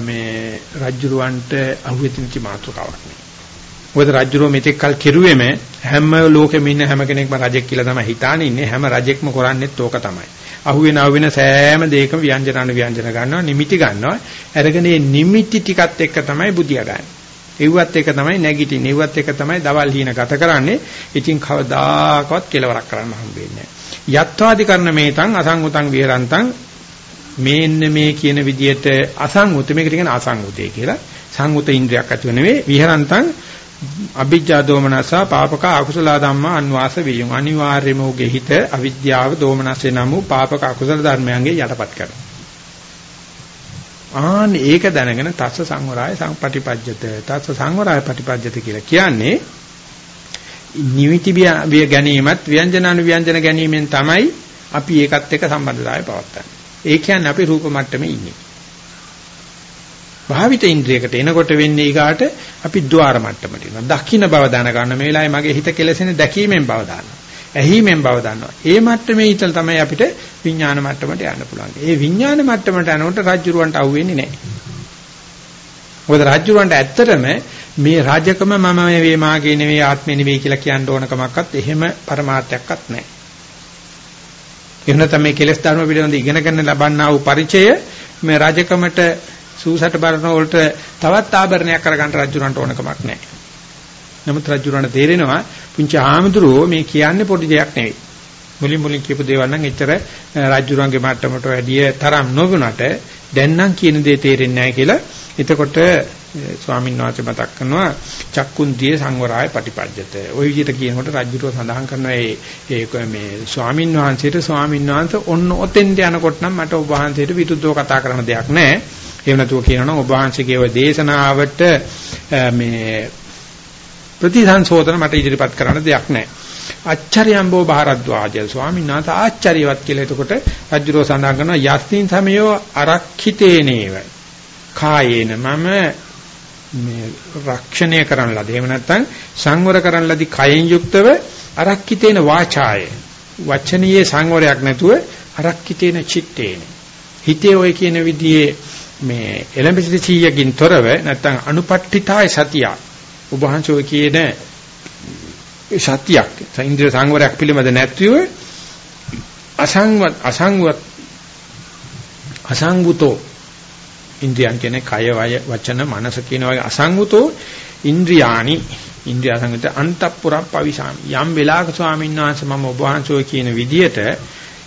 මේ රජ්ජුරුවන්ට අහුවෙතිච්ච මාතෘකාවක් නේ. මොකද රජ්ජුරුව මෙතෙක් කල් කෙරුවේම හැම ලෝකෙම ඉන්න හැම කෙනෙක්ම රජෙක් කියලා තමයි හිතානේ ඉන්නේ හැම රජෙක්ම කරන්නේත් ඕක තමයි. අහුවෙන අහුවෙන සෑම දෙයකම ව්‍යංජනානු ව්‍යංජන ගන්නවා නිමිති ගන්නවා. අරගෙන මේ නිමිති ටිකත් එක්ක තමයි බුදියා ගන්නේ. එව්වත් එක තමයි නැගිටින්නේ. එව්වත් එක තමයි දවල් හීන ගත කරන්නේ. ඉතින් කවදාකවත් කෙලවරක් කරන්න හම්බෙන්නේ නැහැ. යත්වාදි කරන මේතං අසංගුතං විහරන්තං මේන්න මේ කියන විදියට අසංගුත මේකට කියන අසංගුතේ කියලා. සංගුත ඉන්ද්‍රියක් ඇතුව නෙවෙයි විහරන්තං අභිජ්ජා දෝමනසා පාපක අකුසල ධම්මා අන්වාස වියුම් අනිවාර්යම උගේ හිත අවිද්‍යාව දෝමනසේ නම් වූ පාපක අකුසල ධර්මයන්ගේ යටපත් කරනවා ආන්න ඒක දැනගෙන තස්ස සංවරාය සංපටිපජ්ජත තස්ස සංවරාය පටිපජ්ජත කියලා කියන්නේ නිවිති බිය ගැනීමත් ව්‍යංජනානු ව්‍යංජන ගැනීමෙන් තමයි අපි ඒකත් එක්ක සම්බන්ධතාවය පවත්න්නේ. ඒ කියන්නේ අපි රූප මට්ටමේ ඉන්නේ. භාවිත ඉන්ද්‍රියකට එනකොට වෙන්නේ ඊගාට අපි ద్వාර මට්ටමට එනවා. දකින්න බව දැන ගන්න මේ වෙලාවේ මගේ හිත කෙලසෙන දැකීමෙන් බව දන්නවා. ඇහිීමෙන් බව දන්නවා. ඒ මට්ටමේ ඉතල තමයි අපිට විඥාන මට්ටමට යන්න පුළුවන්. ඒ විඥාන මට්ටමට යනකොට රාජ්‍යරුවන්ට අවු වෙන්නේ නැහැ. මොකද රාජ්‍යරුවන්ට ඇත්තටම මේ රාජකම මම මේ මාගේ නෙවෙයි ආත්මේ නෙවෙයි කියලා කියන්න ඕන කමක්වත් එහෙම પરමාර්ථයක්වත් නැහැ. එහෙම තමයි කෙලස් ධර්ම පිළිබඳ ඉගෙන ගන්න ලබන්නා වූ පරිචය මේ රාජකමට සූසට බරන වලට තවත් ආභරණයක් කරගන්න රාජ්‍යරුවන්ට ඕන කමක් නැහැ. නමුත් රජුරණ තේරෙනවා පුංචි ආමඳුරෝ මේ කියන්නේ පොඩි දෙයක් නෙවෙයි. මුලින් මුලින් කියපු දේවල් නම් එච්චර රජුරන්ගේ මට්ටමට වැඩිය තරම් නොවුණට දැන් නම් කියන දේ තේරෙන්නේ නැහැ කියලා. එතකොට ස්වාමීන් වහන්සේ මතක් කරනවා චක්කුන්තිය සංවරාය පටිපජ්ජත. ওই විදිහට කියනකොට රජුරෝ සඳහන් කරනවා ඒ ඒ මේ ස්වාමීන් වහන්සේට ස්වාමීන් වහන්සේ ඔන්න ඔතෙන්ට යනකොට නම් මට ඔබ වහන්සේට විරුද්ධව කතා කරන්න දෙයක් නැහැ. එහෙම නැතුව කියනවනම් ඔබ වහන්සේගේ ඔය දේශනාවට මේ ප්‍රතිසංශෝධන මට ඉදිරිපත් කරන්න දෙයක් නැහැ. අච්චරියම්බෝ භාරද්වාජ ස්වාමීන් වහන්සේ ආච්චරියවත් කියලා එතකොට රජුරෝ සඳහන් කරනවා යස්තින් සමයෝ අරක්ඛිතේනේව. කායේන මම මේ රක්ෂණය කරන ලද. එහෙම නැත්නම් සංවර කරන ලදී කයෙන් යුක්තව අරක්කිතේන වාචාය. වචනීය සංවරයක් නැතුව අරක්කිතේන චිත්තේන. හිතේ ඔය කියන විදිහේ මේ එලෙම්පසිටි 100කින් තොරව නැත්නම් අනුපට්ඨිතාය සතිය. උභාංශෝ කියන සතියක් ඉන්ද්‍රිය සංවරයක් පිළිබඳ නැතිව අසංවත් අසංවත් අසංගුතෝ ඉන්ද්‍රියන් කියන්නේ කය වය වචන මනස කියන වගේ අසංගතෝ ඉන්ද්‍රියානි. ඉන්ද්‍රිය අසංගත අන්තප්පුරම් පවිසාමි. යම් වෙලාවක ස්වාමීන් වහන්සේ මම ඔබ වහන්සේ කියන විදියට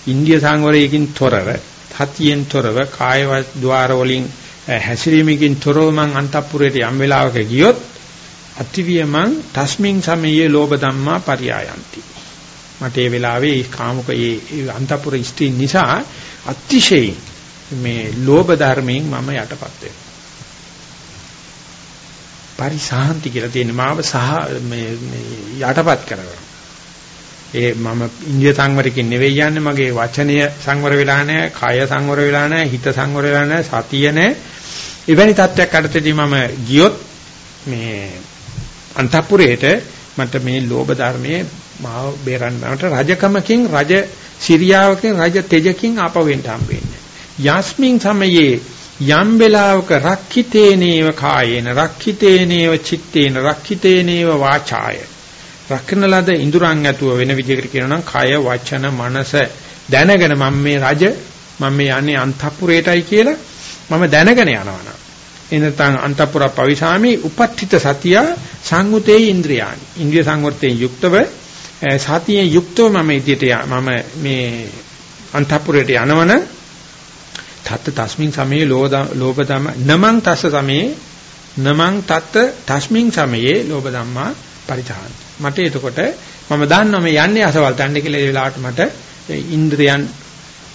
ඉන්ද්‍රිය සංවරයකින් තොරව හතියෙන් තොරව කාය ద్వාර වලින් හැසිරීමකින් තොරව මං අන්තප්පුරයට යම් වෙලාවක ගියොත් අතිවියමං තස්මින් සමයේ ලෝභ ධම්මා පරියායන්ති මට ඒ වෙලාවේ ඒ කාමුක ඒ අන්තපුර ස්ත්‍රී නිසා අතිශයින් මේ ලෝභ ධර්මයෙන් මම යටපත් වෙනවා. පරිසාන්ති කියලා තියෙන මාව සහ මේ යටපත් කරනවා. ඒ මම ඉන්දිය සංවරකින් නෙවෙයි යන්නේ මගේ වචනය සංවර වෙලා නැහැ, කය සංවර වෙලා නැහැ, හිත සංවර වෙලා නැහැ, සතිය නැහැ. එවැනි තත්ත්වයක් අතරදී මම ගියොත් මේ අන්තපුරේට මට මේ ලෝභ ධර්මයේ මාව බේරන්නට රජකමකින් රජ සිරියාවකින් රජ තෙජකින් ආපවෙන්න හම්බෙන්නේ. යස්මින් සමයේ යම් වෙලාවක රක්ඛිතේනේව කායේන රක්ඛිතේනේව චිත්තේන රක්ඛිතේනේව වාචාය රක්කන ලද ඉඳුරන් ඇතුව වෙන විදිහකට කියනවා නම් කය වචන මනස දැනගෙන මම මේ රජ මම මේ යන්නේ අන්තපුරේටයි කියලා මම දැනගෙන යනවා එනතන් අන්තපුර පවිසාමි උපට්ඨිත සතිය සංගුතේ ඉන්ද්‍රියානි. ඉන්ද්‍රිය සංවර්තයෙන් යුක්තව සතියෙන් යුක්තව මම ඉදිරියට මම මේ අන්තපුරේට යනවන තත් තස්මින් සමයේ ලෝභ ධම්ම නමං තස්ස සමයේ නමං තත් තස්මින් සමයේ ලෝභ ධම්මා පරිචාන මට එතකොට මම දන්නවා මේ යන්නේ අසවල් තන්නේ කියලා ඒ වෙලාවට මට ඉන්ද්‍රයන්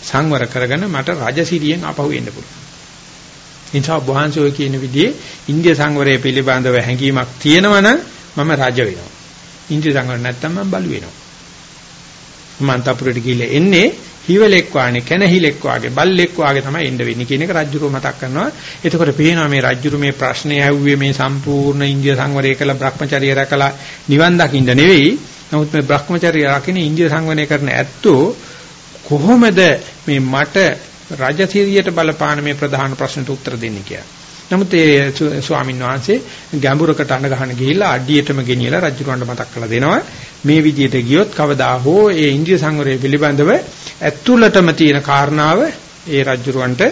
සංවර කරගෙන මට රජසිරියෙන් අපහු වෙන්න පුළුවන්. ඉන්සා වහන්සෝ කියන විදිහේ ඉන්දිය සංවරය පිළිබඳව හැඟීමක් තියෙනවනම් මම රජ වෙනවා. ඉන්දිය සංවර නැත්තම් මම බලු වෙනවා. මම අන්තපුරට ගිහිල්ලා එන්නේ හිවලෙක් වාගේ කැනහිලෙක් වාගේ බල්ලෙක් වාගේ තමයි එන්න වෙන්නේ කියන එක රජුරෝ මතක් කරනවා. එතකොට පේනවා මේ රජුරු මේ ප්‍රශ්නේ ඇහුවේ මේ සම්පූර්ණ ඉන්දිය සංවරය කළ Brahmacharya රැකලා නිවන් දකින්න නෙවෙයි. නමුත් මේ Brahmacharya රකින්න ඉන්දිය සංවරය කරන ඇත්තෝ කොහොමද මේ මට රජසිරියට බලපාන මේ ප්‍රධාන ප්‍රශ්නට උත්තර දෙන්නේ කියලා. නමුත් ඒ ස්වාමීන් වහන්සේ ගැඹුරකට අඬ ගහන ගිහිල්ලා අඩියටම ගෙනියලා රජුරවන්ට මතක් කරලා දෙනවා මේ විදිහට ගියොත් කවදා හෝ ඒ ඉන්ද්‍රිය සංවරය පිළිබඳව ඇතුළතම තියෙන කාරණාව ඒ රජුරවන්ට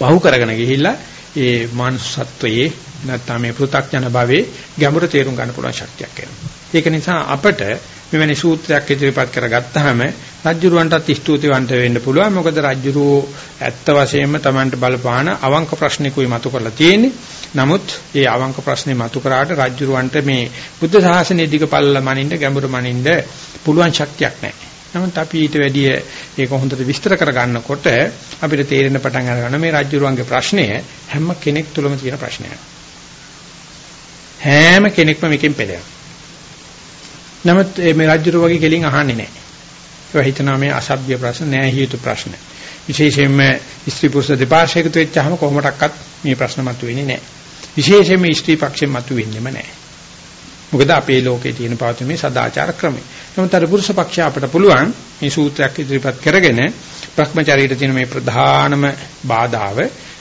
බහු කරගෙන ගිහිල්ලා ඒ මානුෂත්වයේ නැත්නම් මේ පෘථග්ජන භවයේ ගැඹුර තේරුම් ගන්න පුළුවන් ශක්තියක් එනවා. ඒක නිසා අපට මෙවැනි සූත්‍රයක් ඉදිරිපත් කරගත්තාම රජ්ජුරුවන්ටත් ස්තුතිවන්ත වෙන්න පුළුවන්. මොකද රජ්ජුරුව ඇත්ත වශයෙන්ම Tamanට බලපාන අවංක ප්‍රශ්නිකුයි මතු කරලා තියෙන්නේ. නමුත් ඒ අවංක ප්‍රශ්නේ මතු කරාට රජ්ජුරුවන්ට මේ බුද්ධ ශාසනය දිගපල්ල මනින්න ගැඹුරු මනින්න පුළුවන් ශක්තියක් නැහැ. නමුත් අපි ඊට වැඩිය ඒක හොඳට විස්තර කරගන්නකොට අපිට තේරෙන පටන් අරගන්න මේ රජ්ජුරුවන්ගේ ප්‍රශ්නය හැම කෙනෙක් තුළම තියෙන ප්‍රශ්නයක්. හැම කෙනෙක්ම මේකෙන් පෙළෙනවා. නමුත් මේ රාජ්‍යරු වගේ කෙලින් අහන්නේ නැහැ. ඒවා හිතනවා මේ අසභ්‍ය ප්‍රශ්න නෑ හේතු ප්‍රශ්න. විශේෂයෙන්ම ස්ත්‍රී පුරුෂ දෙපාර්ශ්වයකට වෙච්චාම කොහොමඩක්වත් මේ ප්‍රශ්න මතුවෙන්නේ නැහැ. විශේෂයෙන්ම ස්ත්‍රී පක්ෂයෙන් මතුවෙන්නේම නැහැ. මොකද අපේ ලෝකේ තියෙන පවතින මේ සදාචාර ක්‍රමය. නමුත් අර පුරුෂ පක්ෂය අපට පුළුවන් මේ සූත්‍රයක් ඉදිරිපත් කරගෙන Brahmacharyaට තියෙන මේ ප්‍රධානම බාධාව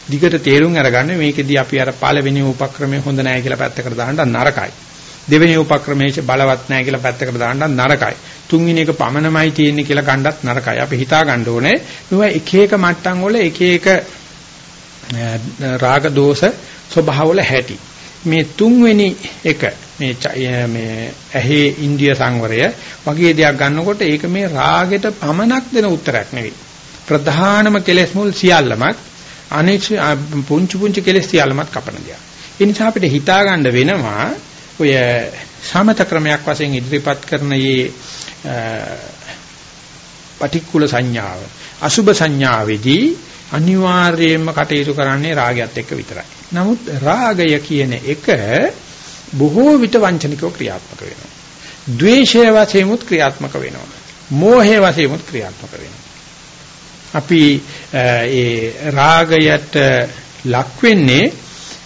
දිගට තේරුම් අරගන්න මේකෙදී අපි අර පළවෙනි උපක්‍රමය හොඳ නැහැ කියලා පැත්තකට දාන්න නරකයි. දෙවෙනි උපක්‍රමයේ බලවත් නැහැ කියලා පැත්තකට දාන්න නරකයි. තුන්වෙනි එක පමණමයි තියෙන්නේ කියලා ගන්නත් නරකයි. අපි හිතා ගන්න ඕනේ මේවා එක එක මට්ටම් වල එක එක රාග දෝෂ ස්වභාව වල හැටි. මේ තුන්වෙනි එක මේ මේ ඇහි ඉන්දිය සංවරය වගේ දෙයක් ගන්නකොට ඒක මේ රාගෙට පමණක් දෙන උත්තරයක් නෙවෙයි. ප්‍රධානම කෙලෙස් මුල් සියල්ලමත් අනෙක් පුංචි පුංචි කෙලෙස් සියල්ලමත් කපන දෙයක්. ඒ නිසා අපිට හිතා ගන්න වෙනවා ඔය සමත ක්‍රමයක් වශයෙන් ඉදිරිපත් කරන මේ පටික්කුල සංඥාව අසුභ සංඥාවේදී අනිවාර්යයෙන්ම කටයුතු කරන්නේ රාගයත් එක්ක විතරයි. නමුත් රාගය කියන එක බොහෝ විට වංචනිකව ක්‍රියාත්මක වෙනවා. ද්වේෂය වශයෙන්මුත් ක්‍රියාත්මක වෙනවා. මෝහය වශයෙන්මුත් ක්‍රියාත්මක වෙනවා. අපි ඒ රාගයට ලක් වෙන්නේ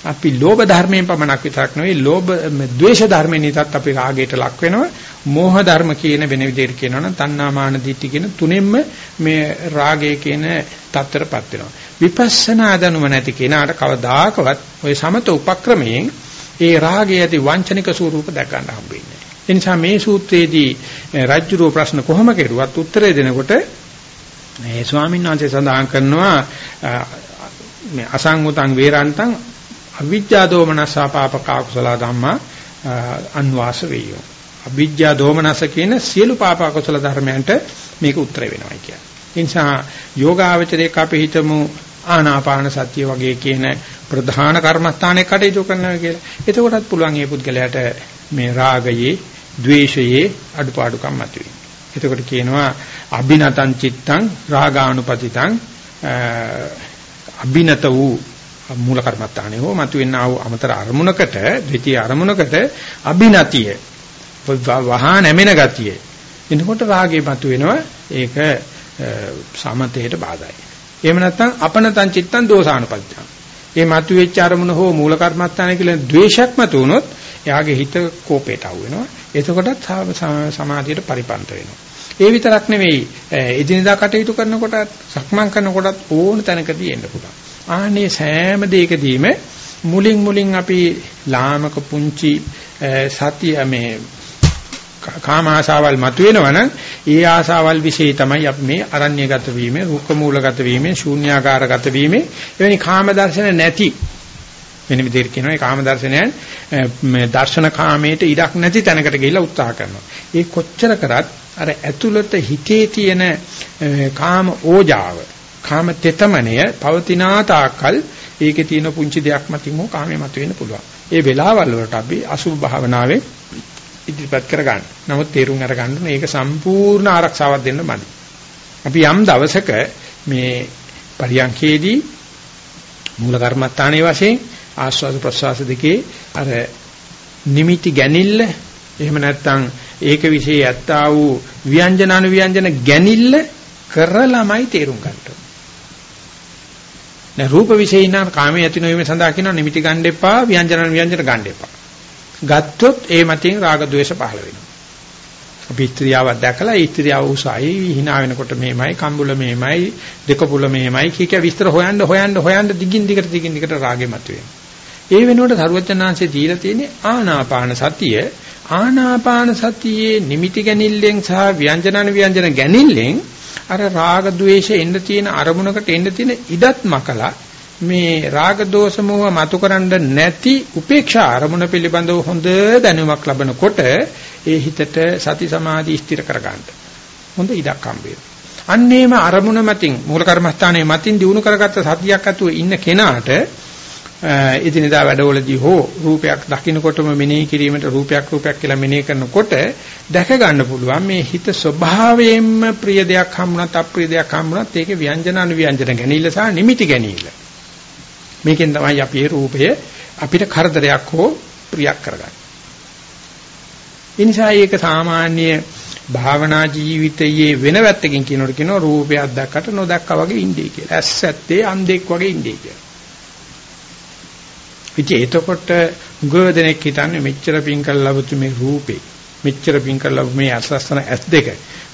අපි ලෝභ ධර්මයෙන් පමණක් විතරක් නෙවෙයි ලෝභ ද්වේෂ ධර්මයෙන් ඉතත් අපි රාගයට ලක් වෙනවා. මෝහ ධර්ම කියන වෙන විදිහට කියනවනම් තණ්හාමාන දිට්ඨි කියන තුනෙන්ම මේ රාගය කියන තත්තරපත් වෙනවා. විපස්සනා දනුව නැති කෙනාට කවදාකවත් ওই සමත උපක්‍රමයෙන් ඒ රාගයේ ඇති වංචනික ස්වරූප දැක ගන්න හම්බෙන්නේ ඒ නිසා මේ සූත්‍රයේදී රජ්ජුරුව ප්‍රශ්න කොහොම කෙරුවත් උත්තරේ දෙනකොට මේ ස්වාමීන් වහන්සේ සඳහන් කරනවා මේ අසංගතං වේරන්තං අවිජ්ජා දෝමනසා පාපක අකුසල ධම්මා අන්වාස වේයෝ. අවිජ්ජා දෝමනස කියන සියලු පාප අකුසල ධර්මයන්ට මේක උත්තර වෙනවා කියන්නේ. ඒ නිසා යෝගාවචරයක අපි හිතමු ආනාපාන සතිය වගේ කියන ප්‍රධාන කර්මස්ථානයේ කටයුතු කරනවා කියලා. එතකොටත් පුළුවන් මේ පුද්ගලයාට මේ රාගයේ, ద్వේෂයේ අඩුපාඩුකම් මතුවේ. එතකොට කියනවා අබිනතං චිත්තං රාගානුපතිතං අබිනත වූ මූල කර්මත්තානේ හෝ මතුවෙන ආ අමතර අරමුණකට ද්විතීය අරමුණකට අබිනතිය වහා නැමෙන ගතිය. එනකොට රාගේ මතුවෙනවා. ඒක සමතේට බාධායි. එහෙම නැත්නම් අපනතං චිත්තං දෝසානුපච්චං ඒ මතුවෙච්ච අරමුණ හෝ මූල කර්මත්තානේ කියලා ද්වේෂයක් මතුනොත් එයාගේ හිත කෝපයට අවු වෙනවා. එතකොටත් සමාධියට පරිපන්ත වෙනවා. ඒ විතරක් නෙවෙයි එදිනදා කටයුතු කරනකොටත් සක්මන් කරනකොටත් ඕන තැනකදී එන්න පුළුවන්. ආනේ සෑම දෙයකදීම මුලින් මුලින් අපි ලාමක පුංචි සතිය මේ කාම ආශාවල් මතුවෙනවනම් ඒ ආශාවල් વિશે තමයි අපි මේ අරණ්‍යගත වීම, රුක්ක මූලගත වීම, ශූන්‍යාකාරගත වීම එවැනි කාම දර්ශන නැති වෙන විදිහට කියනවා ඒ කාම දර්ශනයන් මේ දර්ශන කාමයට ඉඩක් නැති තැනකට ගිහිල්ලා උත්සාහ කරනවා. ඒ කොච්චර කරත් අර ඇතුළත හිතේ තියෙන කාම ඕජාව කාම තෙතමනය පවතිනා තාක්කල් ඒකේ තියෙන පුංචි දෙයක් මතින් හෝ කාමයේ මතුවෙන්න පුළුවන්. ඒ වෙලාවල් වලට අපි අසුභ භාවනාවේ ඉදිරිපත් කර ගන්න. නමුත් තේරුම් අරගන්න මේක සම්පූර්ණ ආරක්ෂාවක් දෙන්න මදි. අපි යම් දවසක මේ පරියන්කේදී මූල කර්මත්තානේ වශයෙන් ආස්වාද ප්‍රසවාස දෙකේ අර නිමිති ගැනිල්ල එහෙම නැත්නම් ඒක વિશે යත්තා වූ ව්‍යංජන අනුව්‍යංජන ගැනිල්ල කරලමයි තේරුම් ගන්න දැන් රූප විශේෂින කාමයේ ඇති නොවීම සඳහා කියනවා නිමිති ගන්න එපා ව්‍යංජන ව්‍යංජන ගන්න එපා. ගත්තොත් ඒ මතින් රාග ద్వේෂ පහළ වෙනවා. අපි ස්ත්‍රියාවක් දැකලා ඒ ස්ත්‍රියව උසයි hina වෙනකොට මේමයි කම්බුල මේමයි දෙකපුල මේමයි කීක විස්තර හොයන්න හොයන්න හොයන්න දිගින් දිගට දිගින් දිගට රාගෙ මතුවේ. ඒ වෙනුවට සරුවචනාංශේ දීලා තියෙන්නේ ආනාපාන සතිය ආනාපාන සතියේ නිමිති ගැනිල්ලෙන් සහ ව්‍යංජනන ව්‍යංජන ගැනිල්ලෙන් අර රාග ద్వේෂ එන්න තියෙන අරමුණකට එන්න තියෙන ඉඩත් මකලා මේ රාග දෝෂ මොහ මතුකරන්න නැති උපේක්ෂා අරමුණ පිළිබඳව හොඳ දැනුමක් ලබනකොට ඒ හිතට සති සමාධි ස්ථිර කරගන්න හොඳ ඉඩක් හම්බ අන්නේම අරමුණ මතින් මූල කර්මස්ථානයේ මතින් දිනු කරගත්ත සතියක් ඇතුව ඉන්න කෙනාට එදිනදා වැඩවලදී හෝ රූපයක් දකින්නකොටම මෙනෙහි කිරීමට රූපයක් රූපයක් කියලා මෙනෙහි කරනකොට දැක ගන්න පුළුවන් මේ හිත ස්වභාවයෙන්ම ප්‍රිය දෙයක් හම්බුණත් අප්‍රිය දෙයක් හම්බුණත් ඒකේ ව්‍යංජන අනුව්‍යංජන ගැනීම සහ නිමිති ගැනීම මේකෙන් තමයි අපි මේ රූපය අපිට කරදරයක් හෝ ප්‍රියක් කරගන්නේ. ඒ නිසා ඒක සාමාන්‍ය භාවනා ජීවිතයේ වෙන වැත්තකින් කියනකොට කියනවා රූපයක් දැක්කට නොදැක්කා වගේ ඉන්නේ කියලා. ඇස් ඇත්තේ අන්ධෙක් වගේ ඉන්නේ කියලා. ඉතින් එතකොට ගොඩ දෙනෙක් හිතන්නේ මෙච්චර පින් කරලා ලැබුතු මේ රූපේ. මෙච්චර පින් කරලා මේ අසස්සන ඇස් දෙක.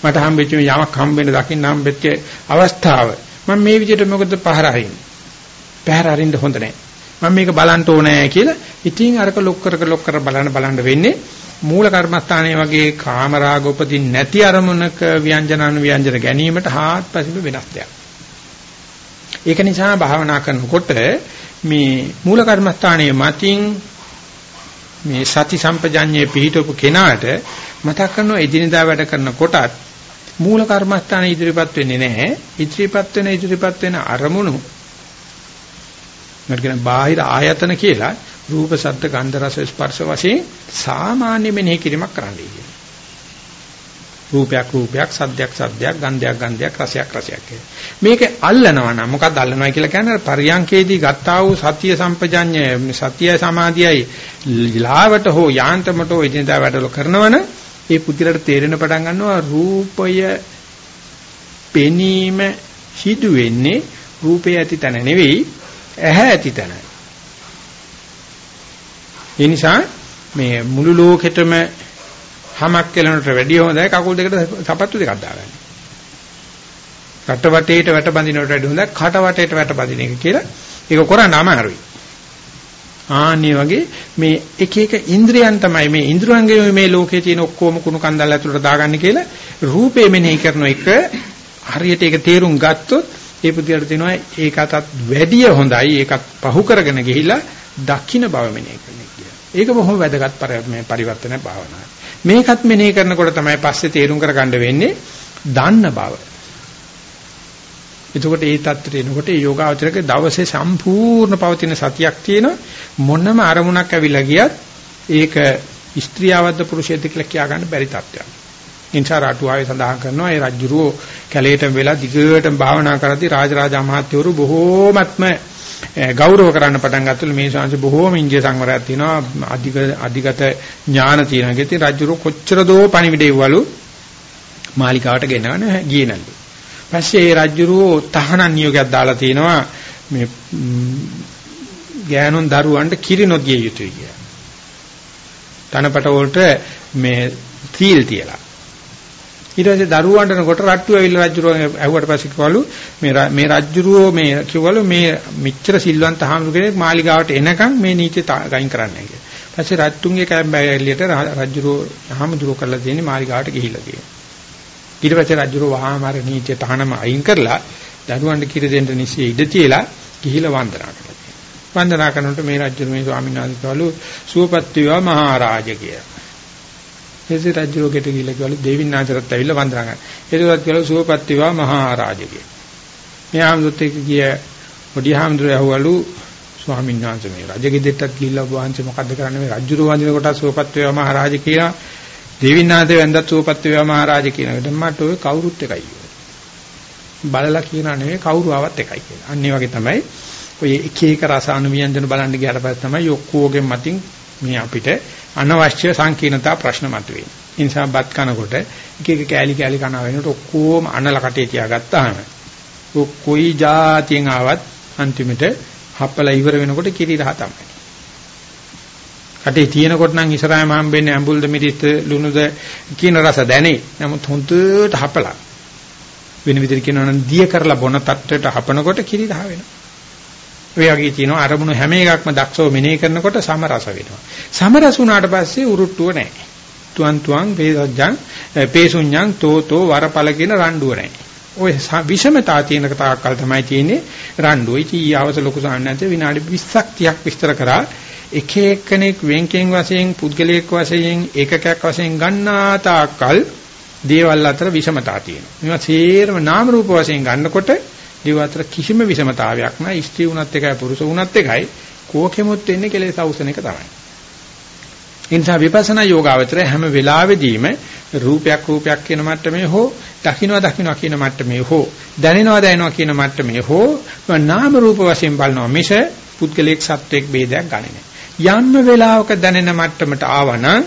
මට හම්බෙච්ච මේ යමක් හම්බෙන්න දකින්න හම්බෙච්ච අවස්ථාව. මම මේ විදිහට මොකද පහර හරින්නේ පහර හරින්න හොඳ නැහැ මම මේක බලන්න ඕනේ කියලා ඉතින් අරක ලොක් කරක ලොක් කර බලන්න බලන්න වෙන්නේ මූල කර්මස්ථානයේ වගේ කාමරාග උපදින් නැති අරමුණක ව්‍යංජනන ව්‍යංජන ගැනීමට හාත්පසින්ම වෙනස් දෙයක්. ඒක නිසා භාවනා කරනකොට මේ මූල කර්මස්ථානයේ මතින් මේ සති සම්පජඤ්ඤයේ පිහිටවපු කෙනාට මතක් කරනවා එදිනදා වැඩ කරනකොටත් මූල කර්මස්ථානයේ ඉදිරිපත් වෙන්නේ නැහැ ඉදිරිපත් වෙන ඉදිරිපත් වෙන අරමුණු මර්ගන බාහිර ආයතන කියලා රූප ශබ්ද ගන්ධ රස ස්පර්ශ වශයෙන් සාමාන්‍ය මෙනෙහි කිරීමක් කරන්නයි කියන්නේ. රූපයක් රූපයක් සද්දයක් සද්දයක් ගන්ධයක් ගන්ධයක් රසයක් රසයක් මේක අල්ලනවා නම් මොකක්ද අල්ලනවා කියලා කියන්නේ පරියංකේදී ගත්තා වූ සතිය සම්පජඤ්ඤය සතිය සමාධියයි ලාවට හෝ යාන්තමට හෝ ඉදිනදා වැඩවල කරනවනම් ඒ පුදුලට තේරෙන පටන් ගන්නවා රූපය පෙනීම සිදු වෙන්නේ රූපය ඇති තැන නෙවෙයි ඇහැ ඇති තැන. ඒ නිසා මේ මුළු ලෝකෙටම හමක් කෙලනට වැඩිය හොඳයි කකුල් දෙකට සපත්තු දෙකක් දාගන්න. රට වටේට වැට බඳිනවට වැඩිය හොඳයි කට වටේට වැට බඳින එක කියලා. ඒක කරන්න අමාරුයි. ආන්නේ වගේ මේ එක එක ඉන්ද්‍රියන් තමයි මේ ඉන්ද්‍රයන්ගේ මේ ලෝකේ තියෙන ඔක්කොම කුණු කන්දල් ඇතුළට දාගන්න කියලා රූපේ මෙනෙහි කරන එක හරියට ඒක තේරුම් ගත්තොත් ඒ පුදියට දෙනවා ඒකටත් වැඩිය හොඳයි ඒකත් පහු කරගෙන ගිහිලා දක්ෂින බව මෙනෙහි කරන කියලා. ඒක බොහොම වැදගත් පරිවර්තන භාවනාවක්. මේකත් මෙනෙහි කරනකොට තමයි පස්සේ තේරුම් කරගන්න වෙන්නේ දන්න බව. එතකොට ඒ தත්තට එනකොට ඒ යෝගාවචරයේ දවසේ සම්පූර්ණ පවතින සතියක් තියෙන මොනම අරමුණක් ඇවිල්ලා ගියත් ඒක ස්ත්‍රියවද්ද පුරුෂයද කියලා කියා ගන්න බැරි තත්ත්වයක්. ඉන්සා රාටුවාවේ සඳහන් කරනවා ඒ රජ්ජුරුව කැලේටම වෙලා දිගටම භාවනා කරද්දී රාජරාජ අමාත්‍යවරු බොහෝමත්ම ගෞරව කරන්න පටන් ගත්තලු මේ ශාංශ බොහෝම ඉන්දිය සංවරයක් තියෙනවා අධික අධිගත ඥාන තියෙනවා. ඒකෙත් රජුරු කොච්චර දෝ පණිවිඩෙව්වලු මාලිකාවට ගෙනවන ගියේ නැල්ලු. පස්සේ ඒ රජුරු තහනම් නියෝගයක් දාලා තිනවා මේ ගෑනුන් දරුවන්ට කිරි නොදිය යුතුයි කියලා. තනපට වලට මේ තීල් තියලා. ඊට පස්සේ දරුවන්ටනකොට රට්ටු ඇවිල්ලා රජුරුව ඇහුවට පස්සේ කිව්වලු මේ මේ රජුරුව මේ කිව්වලු මේ මිච්ඡර සිල්වන්ත හාමුදුර කෙනෙක් මාලිගාවට එනකන් මේ නීතිය ගයින් කරන්නයි කියලා. පස්සේ රජතුන්ගේ කැම්බැලියට රජුරුව හාමුදුරුව කරලා තියෙන්නේ මාලිගාවට ගිහිල්ලා තියෙනවා. ඊට පස්සේ රජුරුව වහාම අර නීතිය තහනම අයින් කරලා දරුවන්ට කිරි දෙන්න නිසි ඉඩ තියලා ගිහිල්ලා වන්දනා කළා. වන්දනා කරනකොට මේ රජුරුව මේ ස්වාමීන් වහන්සේ කවලු සුවපත් වේවා මහරජා කියලා. එසේ රජුගෙට ගිහිල්ලා කිව්වලු දෙවින්නාචරත් ඇවිල්ලා වන්දනා කරනවා. ඒකවත් කියලා සුවපත් වේවා මහා රාජකේ. මෙහා හමුදුත් එක්ක ගිය පොඩි හාමුදුරුවෝ ඇහුවලු ස්වාමීන් වහන්සේ මේ රජගෙදෙට්ටත් ගිහිල්ලා වහන්සේ මොකද්ද කරන්නේ මේ රජුරු වඳින කොට සුවපත් වේවා මහා රාජ කියලා දෙවින්නාතේ වැඳත් සුවපත් වේවා මහා රාජ කියනකට මට ඔය කවුරුත් එකයි. බලලා කියනා නෙවෙයි කවුරු ආවත් එකයි කියලා. අන්න වගේ තමයි ඔය එක එක රස අනුව්‍යංජන බලන්න ගියාට පස්සේ තමයි ඔක්කොගෙන් මතින් මේ අපිට අනවශ්‍ය සංකීර්ණතා ප්‍රශ්න මතුවේ. ඒ නිසා බත් කනකොට එක එක කෑලි කෑලි කනවා වෙනකොට ඔක්කොම අනල කටේ තියාගත්තාම කොයි જાතියෙන් ආවත් අන්තිමට හප්පලා ඉවර වෙනකොට කිරි රහ තමයි. කටේ තියෙනකොට නම් ඉස්සරහම හම්බෙන්නේ ඇඹුල්ද මිරිස්ද ලුණුද කියන රස දැනේ. නමුත් හොඳට හපලා වෙන විදිහට කියනවා නම් දිය කරලා බොන තත්ත්වයට හපනකොට කිරි රහ වෙනවා. ඔය වගේ තියෙනවා අරමුණු හැම එකක්ම දක්ෂව මෙනෙහි කරනකොට සමරස වෙනවා. සමරස වුණාට පස්සේ උරුට්ටුව නැහැ. තුවන් තුවන් වේසජ්ජං පේසුඤ්ඤං තෝතෝ වරපල කියන රණ්ඩුව නැහැ. ඔය විෂමතා තියෙන තාක්කල් තමයි තියෙන්නේ රණ්ඩුව. ඉතින් ඊයවස ලොකු සාන්නන්ත විනාඩි 20ක් 30ක් විස්තර කරා එක එක්කෙනෙක් වෙන්කෙන් වශයෙන් පුද්ගලයෙක් වශයෙන් ඒකකයක් වශයෙන් ගන්නා තාක්කල් දේවල් අතර විෂමතා තියෙනවා. මේවා සේරම නාම රූප වශයෙන් ගන්නකොට දේව අතර කිසිම විෂමතාවයක් නැහැ. ස්ත්‍රී වුණත් එකයි පුරුෂ වුණත් එකයි. කෝකෙමුත් වෙන්නේ කෙලෙස් අවසන එක තමයි. ඒ නිසා විපස්සනා යෝගාවචරය හැම වෙලාවෙදීම රූපයක් රූපයක් කියන මට්ටමේ හෝ දකින්නවා දකින්නවා කියන මට්ටමේ හෝ දැනෙනවා දැනෙනවා කියන මට්ටමේ හෝ නාම රූප වශයෙන් බලනවා මිස පුද්ගලික සත්වයක් ભેදයක් ගන්නෙ නෑ. යම් වෙලාවක දැනෙන මට්ටමට ආවනම්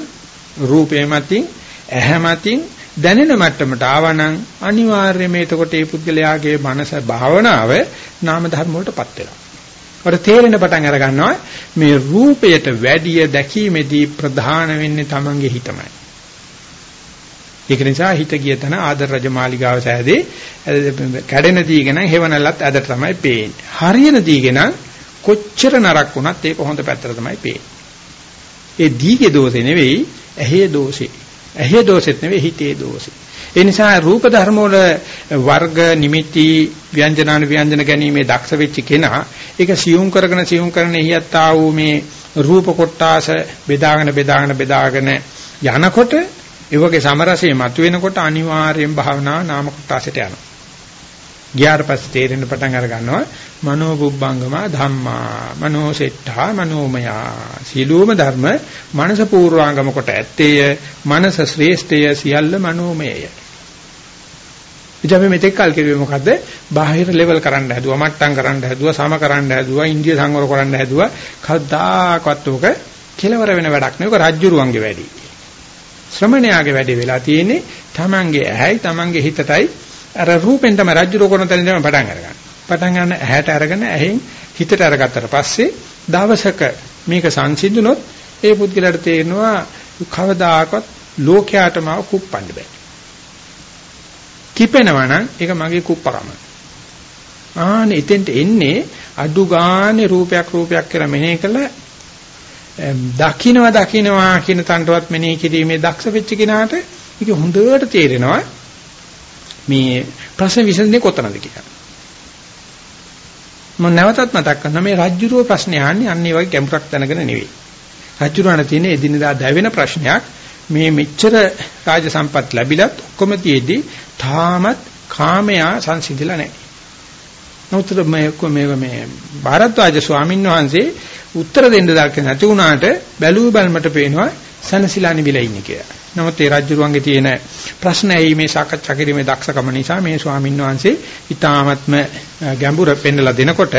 රූපේ මතින් ඇහැ මතින් දැනෙන මට්ටමට ආවනම් අනිවාර්යයෙන්ම එතකොට ඒ පුද්ගලයාගේ මනස භාවනාව නාම ධර්ම වලටපත් වෙනවා. වර තේරෙන පටන් අර ගන්නවා මේ රූපයට වැඩිය දැකීමේදී ප්‍රධාන වෙන්නේ Tamange හිතමයි. ඒක නිසා හිත ගිය තැන ආදර රජමාලිගාව සෑදී කැඩෙන දීගෙන හෙවණලත් ඇද තමයි පේන්නේ. හරියන දීගෙන කොච්චර නරක වුණත් ඒක හොඳ පැත්තට තමයි පේන්නේ. ඒ දීගේ දෝෂේ නෙවෙයි ඇහි දෝෂේ. ඇහි දෝෂෙත් නෙවෙයි හිතේ දෝෂේ. ඒ නිසා රූප ධර්ම වල වර්ග නිමිති ව්‍යංජනාන ව්‍යංජන ගැනීමේ දක්ෂ වෙච්ච කෙනා ඒක සියුම් කරගෙන සියුම් කරන එහියත් ආ වූ මේ රූප කොටාස බෙදාගෙන බෙදාගෙන බෙදාගෙන යනකොට ඒ වගේ සමරසයේ මතුවෙනකොට අනිවාර්යෙන් භාවනා නාම කොටාසට යනවා. ගියාට පස්සේ තේරෙන්න පටන් අර ගන්නවා මනෝ බුබ්බංගම ධම්මා මනෝ සෙට්ඨා මනෝමය සීලෝම ධර්ම මනස පූර්වාංගම කොට ඇත්තේය මනස ශ්‍රේෂ්ඨය සියල්ල මනෝමයය ඉතින් අපි මෙතෙක් කල් කිව්වේ මොකද්ද? බාහිර ලෙවල් කරන්න හැදුවා, මට්ටම් කරන්න හැදුවා, සම කරන්න හැදුවා, ඉන්දිය සංවර කරන්න හැදුවා. කවදාකවත් උක කෙලවර වෙන වැඩක් නෙවෙයි. උක රජ්ජුරුවන්ගේ වැඩි. ශ්‍රමණයාගේ වැඩි වෙලා තියෙන්නේ තමන්ගේ ඇහැයි තමන්ගේ හිතටයි අර රූපෙන් තමයි රජ්ජුරුව කරන තැන ඉඳන් පටන් අරගන්නේ. පටන් ගන්න ඇහැට අරගෙන ඇහෙන් හිතට අරගත්තට පස්සේ දවසක මේක සංසිඳුනොත් ඒ පුද්ගලයාට තේරෙනවා කවදාකවත් ලෝකයාටම කුප්පන්න බෑ. කිපෙනවා නම් ඒක මගේ කුප්පකම. ආනේ එතෙන්ට එන්නේ අඩු ගානේ රූපයක් රූපයක් කියලා මෙනෙහි කළා දකින්නවා දකින්නවා කියන තන්ටවත් මෙනෙහි කිරීමේ දක්ෂ වෙච්ච කෙනාට ඒක හොඳට තේරෙනවා මේ ප්‍රශ්න විසඳන්නේ කොතනද කියලා. මම නැවතත් මතක් කරනවා මේ රාජ්‍යරුව ප්‍රශ්නේ අහන්නේ අන්න ඒ වගේ ගැඹුරක් දැනගෙන නෙවෙයි. රාජ්‍යරුවන තියෙන එදිනදා දැවෙන ප්‍රශ්නයක් මේ මෙච්චර රාජ සම්පත් ලැබිලත් ඔක්කොම තියේදී තාමත් කාමයා සංසිඳිලා නැහැ. නමුත් මේ මේ මේ ಭಾರද්වාජ ස්වාමීන් වහන්සේ උත්තර දෙන්න දාක නැති වුණාට බැලුව බැලමට පේනවා සනසිලා නිවිලා ඉන්නේ කියලා. නමුත් ඒ රාජ්‍යරුවන්ගේ තියෙන ප්‍රශ්න ඇයි මේ සාකච්ඡා කිරීමේ දක්ෂකම නිසා මේ ස්වාමීන් වහන්සේ ඊ타ත්ම ගැඹුර පෙන්නලා දෙනකොට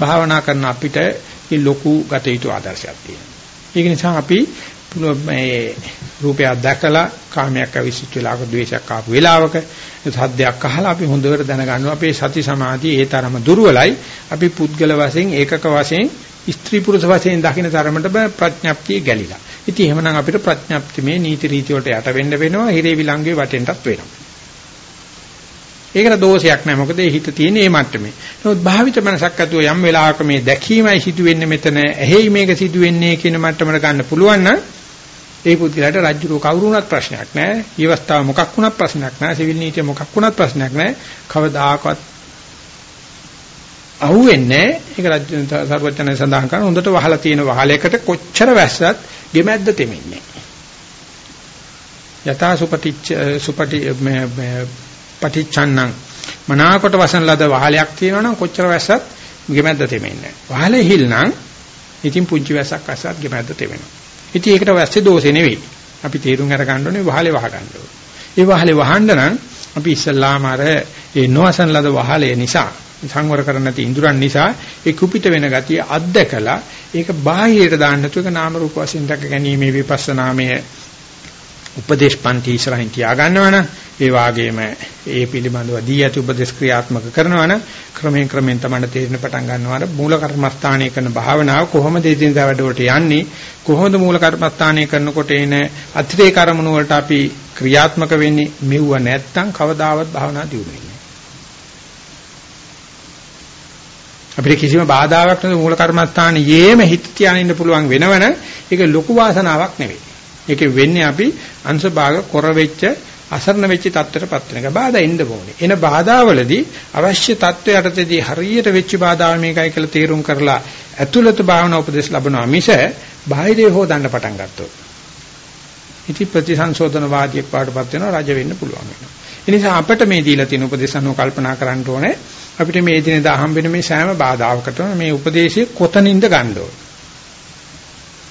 භාවනා කරන අපිට ලොකු ගත යුතු ආදර්ශයක් තියෙනවා. ඒක නිසා අපි මේ රූපයක් දැකලා කාමයක් අවිසිච්ච වෙලාවක ද්වේෂයක් ආපු වෙලාවක සද්දයක් අහලා අපි හොඳට දැනගන්නවා අපේ සති සමාධිය ඒ තරම දුර්වලයි අපි පුද්ගල වශයෙන් ඒකක වශයෙන් ස්ත්‍රී පුරුෂ වශයෙන් දකින්න තරමට ප්‍රඥප්තිය ගැලිලා. ඉතින් එහෙමනම් අපිට ප්‍රඥප්ති මේ නීති රීති වලට යට වෙන්න වෙනවා හිරේ විලංගුවේ වටෙන්ටත් වෙනවා. ඒකට දෝෂයක් නැහැ මොකද ඒ හිත තියෙන්නේ මේ මට්ටමේ. නමුත් භාවිත මනසක් ඇතුව යම් වෙලාවක මේ දැකීමයි සිදුවෙන්නේ මෙතන ඇහෙයි මේක සිදුවෙන්නේ කියන මට්ටමට ගන්න පුළුවන් නම් ඒ පුද්ගලයාට රාජ්‍යරෝ කවුරු වුණත් ප්‍රශ්නයක් නැහැ. ඊවස්තාව මොකක් වුණත් ප්‍රශ්නයක් නැහැ. සිවිල් නීතිය මොකක් වුණත් ප්‍රශ්නයක් නැහැ. කවදාකවත් අහුවෙන්නේ ඒක රාජ්‍ය සර්වඥයන් සඳහන් කරන හොඳට වහලා තියෙන වහලයකට කොච්චර වැස්සත් ගෙමැද්ද තෙමින්නේ. යථා සුපටිච්ච සුපටි පටිච්චන්නං මනාකොට වසන ලද වහලයක් තියෙනවනම් කොච්චර වැස්සත් ගෙමැද්ද තෙමින්නේ. වහලේ හිල් නම් ඉතින් පුංචි වැස්සක් අස්සත් ගෙමැද්ද තෙමෙනවා. ඉතින් ඒකට වැස්සේ දෝෂේ නෙවෙයි. අපි තීරුම් අර ගන්න ඕනේ වහලේ වහ ගන්න ඕනේ. ඒ වහලේ වහන්න නම් අපි ඉස්සල්ලාම අර ඒ නොවසන ලද වහලේ නිසා සංවර කර නැති ඉඳුරන් නිසා ඒ කුපිත වෙන ගතිය අත්දකලා ඒක බාහිරට දාන්න නැතුව ඒක නාම රූප වශයෙන් දැක ගැනීම විපස්සනාමය උපදේශ පන්ති ඉස්සරහින් තියාගන්නවනම් ඒ වාගේම ඒ පිළිබඳව දී ඇති උපදේශ ක්‍රියාත්මක කරනවනම් ක්‍රමයෙන් ක්‍රමයෙන් තමයි තේරෙන පටන් ගන්නවා මූල කර්මස්ථානයේ කරන භාවනාව කොහොමද එදිනදා වැඩවලට යන්නේ? කොහොමද මූල කර්මස්ථානයේ කරනකොට එන අතිරේක කර්මණු වලට අපි ක්‍රියාත්මක වෙන්නේ? මෙව්ව නැත්තම් කවදාවත් භාවනා දියුණු වෙන්නේ අපිට කිසිම බාධාවක් නැතුව මූල කර්මස්ථානයේම හිත තියාගෙන ඉන්න පුළුවන් වෙනවන ඒක ලොකු වාසනාවක් නෙවෙයි. ඒකේ වෙන්නේ අපි අංශ භාග කොර වෙච්ච අසරණ වෙච්ච තත්ත්වයටපත් වෙන එක. බාධා එන්න ඕනේ. එන බාධාවලදී අවශ්‍ය තත්ත්වයටදී හරියට වෙච්ච බාධාව මේකයි කියලා තීරුම් කරලා ඇතුළත භාවනා උපදේශ ලැබනවා මිස බාහිරේ හොදන්න පටන් ගත්තොත්. ඉති ප්‍රතිසංශෝධන වාදියෙක් පාඩපත් වෙනවා රජ වෙන්න පුළුවන් වෙනවා. ඒ නිසා අපිට මේ දීලා තියෙන උපදේශ අනුව කල්පනා කරන්න ඕනේ අපිට මේ දිනදා හම්බෙන මේ සෑම බාධාවකටම මේ උපදේශය කොතනින්ද ගන්න ඕනේ.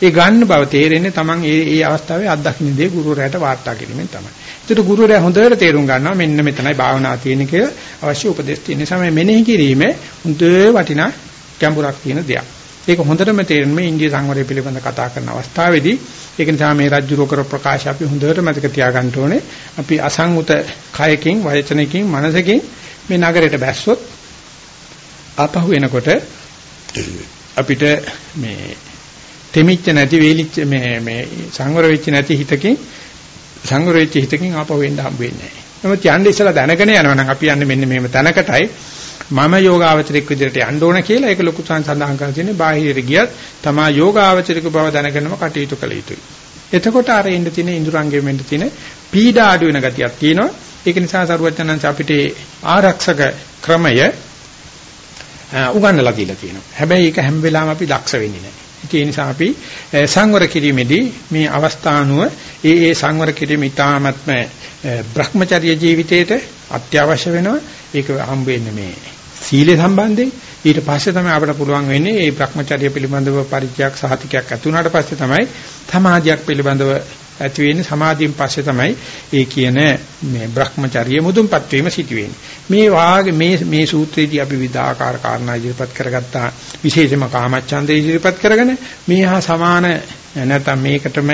ඒ ගන්න බව තේරෙන්නේ Taman ඒ ඒ අවස්ථාවේ අත්දකින්න දේ ගුරුවරයාට වාර්තා කිරීමෙන් තමයි. ඒකට ගුරුවරයා හොඳට තේරුම් ගන්නවා මෙන්න මෙතනයි භාවනා තියෙන කියලා අවශ්‍ය උපදෙස් තියෙන නිසා මේ මෙනෙහි කිරීම හොඳ වටිනා ගැඹුරක් තියෙන දෙයක්. ඒක හොඳටම තේරෙන මේ ඉන්දිය සංවරය පිළිබඳ කතා කරන අවස්ථාවේදී ඒක නිසා මේ රාජ්‍ය කර ප්‍රකාශ අපි හොඳට මතක තියාගන්න ඕනේ. අපි අසංගත කයකින් වචනකින් මනසකින් මේ නගරයට බැස්සොත් ආපහු එනකොට අපිට මේ තෙමිච්ච නැති වේලිච්ච මේ මේ සංවර වෙච්ච නැති හිතකින් සංවර වෙච්ච හිතකින් ආපහු එන්න හම්බ වෙන්නේ නැහැ. නමුත් යන්නේ ඉස්සලා දැනගෙන යනවා නම් අපි යන්නේ මෙන්න මෙහෙම තැනකටයි මම යෝගාවචරික විදිහට යන්න ඕන කියලා ඒක ලොකු සඳහන් කරලා තියෙන්නේ බාහිර ගියත් තමා යෝගාවචරික බව දැනගෙනම කටයුතු කළ යුතුයි. එතකොට අර ඉන්න තියෙන ඉඳුරංගෙ වෙන්න තියෙන පීඩා අඩු වෙන ගතියක් තියෙනවා. ඒක නිසා සරුවචනන්ස අපිට ආරක්ෂක ක්‍රමය උගන්වලා දීලා තියෙනවා. හැබැයි ඒක හැම වෙලාවෙම අපි දක්ෂ වෙන්නේ නැහැ. ඒ නිසා අපි සංවර කිරීමේදී මේ අවස්ථානුව ඒ ඒ සංවර කිරීම ඉතාමත්ම Brahmacharya ජීවිතයේට අත්‍යවශ්‍ය වෙනවා. ඒක හම්බ වෙන්නේ මේ සීලය සම්බන්ධයෙන්. ඊට පස්සේ තමයි අපිට පුළුවන් වෙන්නේ මේ Brahmacharya පිළිබඳව පරිචයක් සහතිකයක් ඇති වුණාට පස්සේ තමයි සමාධියක් පිළිබඳව ඇති වෙන්නේ සමාධියෙන් පස්සේ තමයි ඒ කියන මේ Brahmacharya මුදුන්පත් වීම සිදු වෙන්නේ. මේ වාගේ මේ මේ සූත්‍රයේදී අපි විදාකාර කාරණා ඉදිරිපත් කරගත්තා විශේෂම කාමච්ඡන්දේ ඉදිරිපත් කරගෙන මේ හා සමාන නැත්නම් මේකටම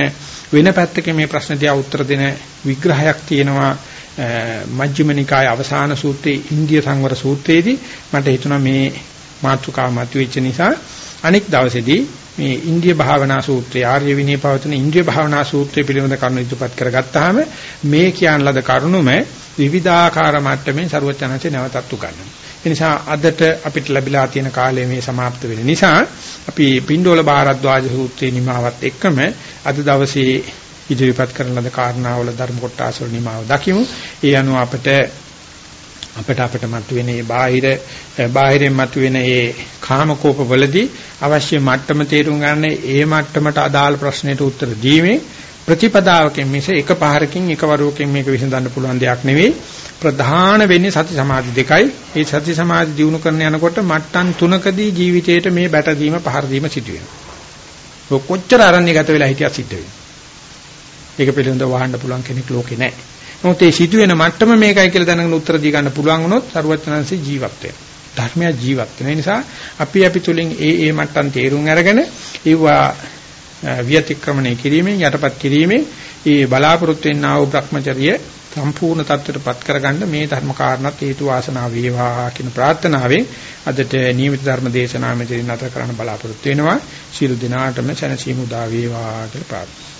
වෙන පැත්තකින් මේ ප්‍රශ්න දිහා උත්තර දෙන විග්‍රහයක් තියෙනවා මජ්ක්‍ධිම නිකායේ අවසාන සූත්‍රයේ ඉන්දිය සංවර සූත්‍රයේදී මට හිතුණා මේ මාතෘකාව මතුවෙච්ච නිසා අනෙක් දවසේදී මේ ඉන්දිය භාවනා සූත්‍රය ආර්ය විනය පවතින ඉන්දිය භාවනා සූත්‍රය පිළිබඳ කරුණු ඉදපත් කරගත්තාම මේ කියන ලද කරුණුම විවිධාකාර මට්ටමින් ਸਰවඥාන්සේ නැවතත් උගන්වනවා. ඒ නිසා අදට අපිට ලැබිලා තියෙන කාලය මේ સમાપ્ત වෙන නිසා අපි පින්ඩෝල භාරද්වාජ සූත්‍රයේ නිමාවත් එක්කම අද දවසේ ඉදිරිපත් කරන ලද කාරණාවල ධර්ම කොටස වල නිමාව දකිමු. ඒ අනුව අපට අපිට අපිට මතුවෙන මේ බාහිර බාහිරෙන් මතුවෙන මේ කාමකෝප වලදී අවශ්‍ය මට්ටම තේරුම් ගන්න ඒ මට්ටමට අදාළ ප්‍රශ්නෙට උත්තර දීමේ ප්‍රතිපදාවකින් මිස එක පාරකින් එක වරුවකින් මේක විසඳන්න පුළුවන් දෙයක් නෙවෙයි. ප්‍රධාන වෙන්නේ සති සමාධි දෙකයි. මේ සති සමාධි දිනු කරන යනකොට මට්ටම් තුනකදී ජීවිතේට මේ බැට දීම පහර දීම සිදු වෙනවා කොච්චර අරන්නේ ගත වෙලා හිටියත් සිද්ධ වෙනවා. ඒක පිළිබඳව වහන්න පුළුවන් කෙනෙක් ලෝකේ නැහැ. නමුත් ඒ සිදුවෙන මට්ටම මේකයි කියලා දැනගෙන උත්තර දී ගන්න පුළුවන් වුණොත් සරුවචනන්සේ ජීවත් වෙනවා. ධර්මය ජීවත් වෙන නිසා අපි අපි තුලින් ඒ ඒ මට්ටම් තේරුම් අරගෙන ඒවා විතික්‍රමණය කිරීමෙන් යටපත් කිරීමෙන් ඒ බලාපොරොත්තු වෙන්නා වූ Brahmacharya සම්පූර්ණ தත්ත්වයටපත් කරගන්න මේ ධර්ම කාරණාත් හේතු වාසනා වේවා කියන ප්‍රාර්ථනාවෙන් අදට නියමිත ධර්ම දේශනාව මෙතන නැතර කරන්න බලාපොරොත්තු වෙනවා. සියලු දිනාටම සැනසීම උදා වේවා කියලා ප්‍රාර්ථනා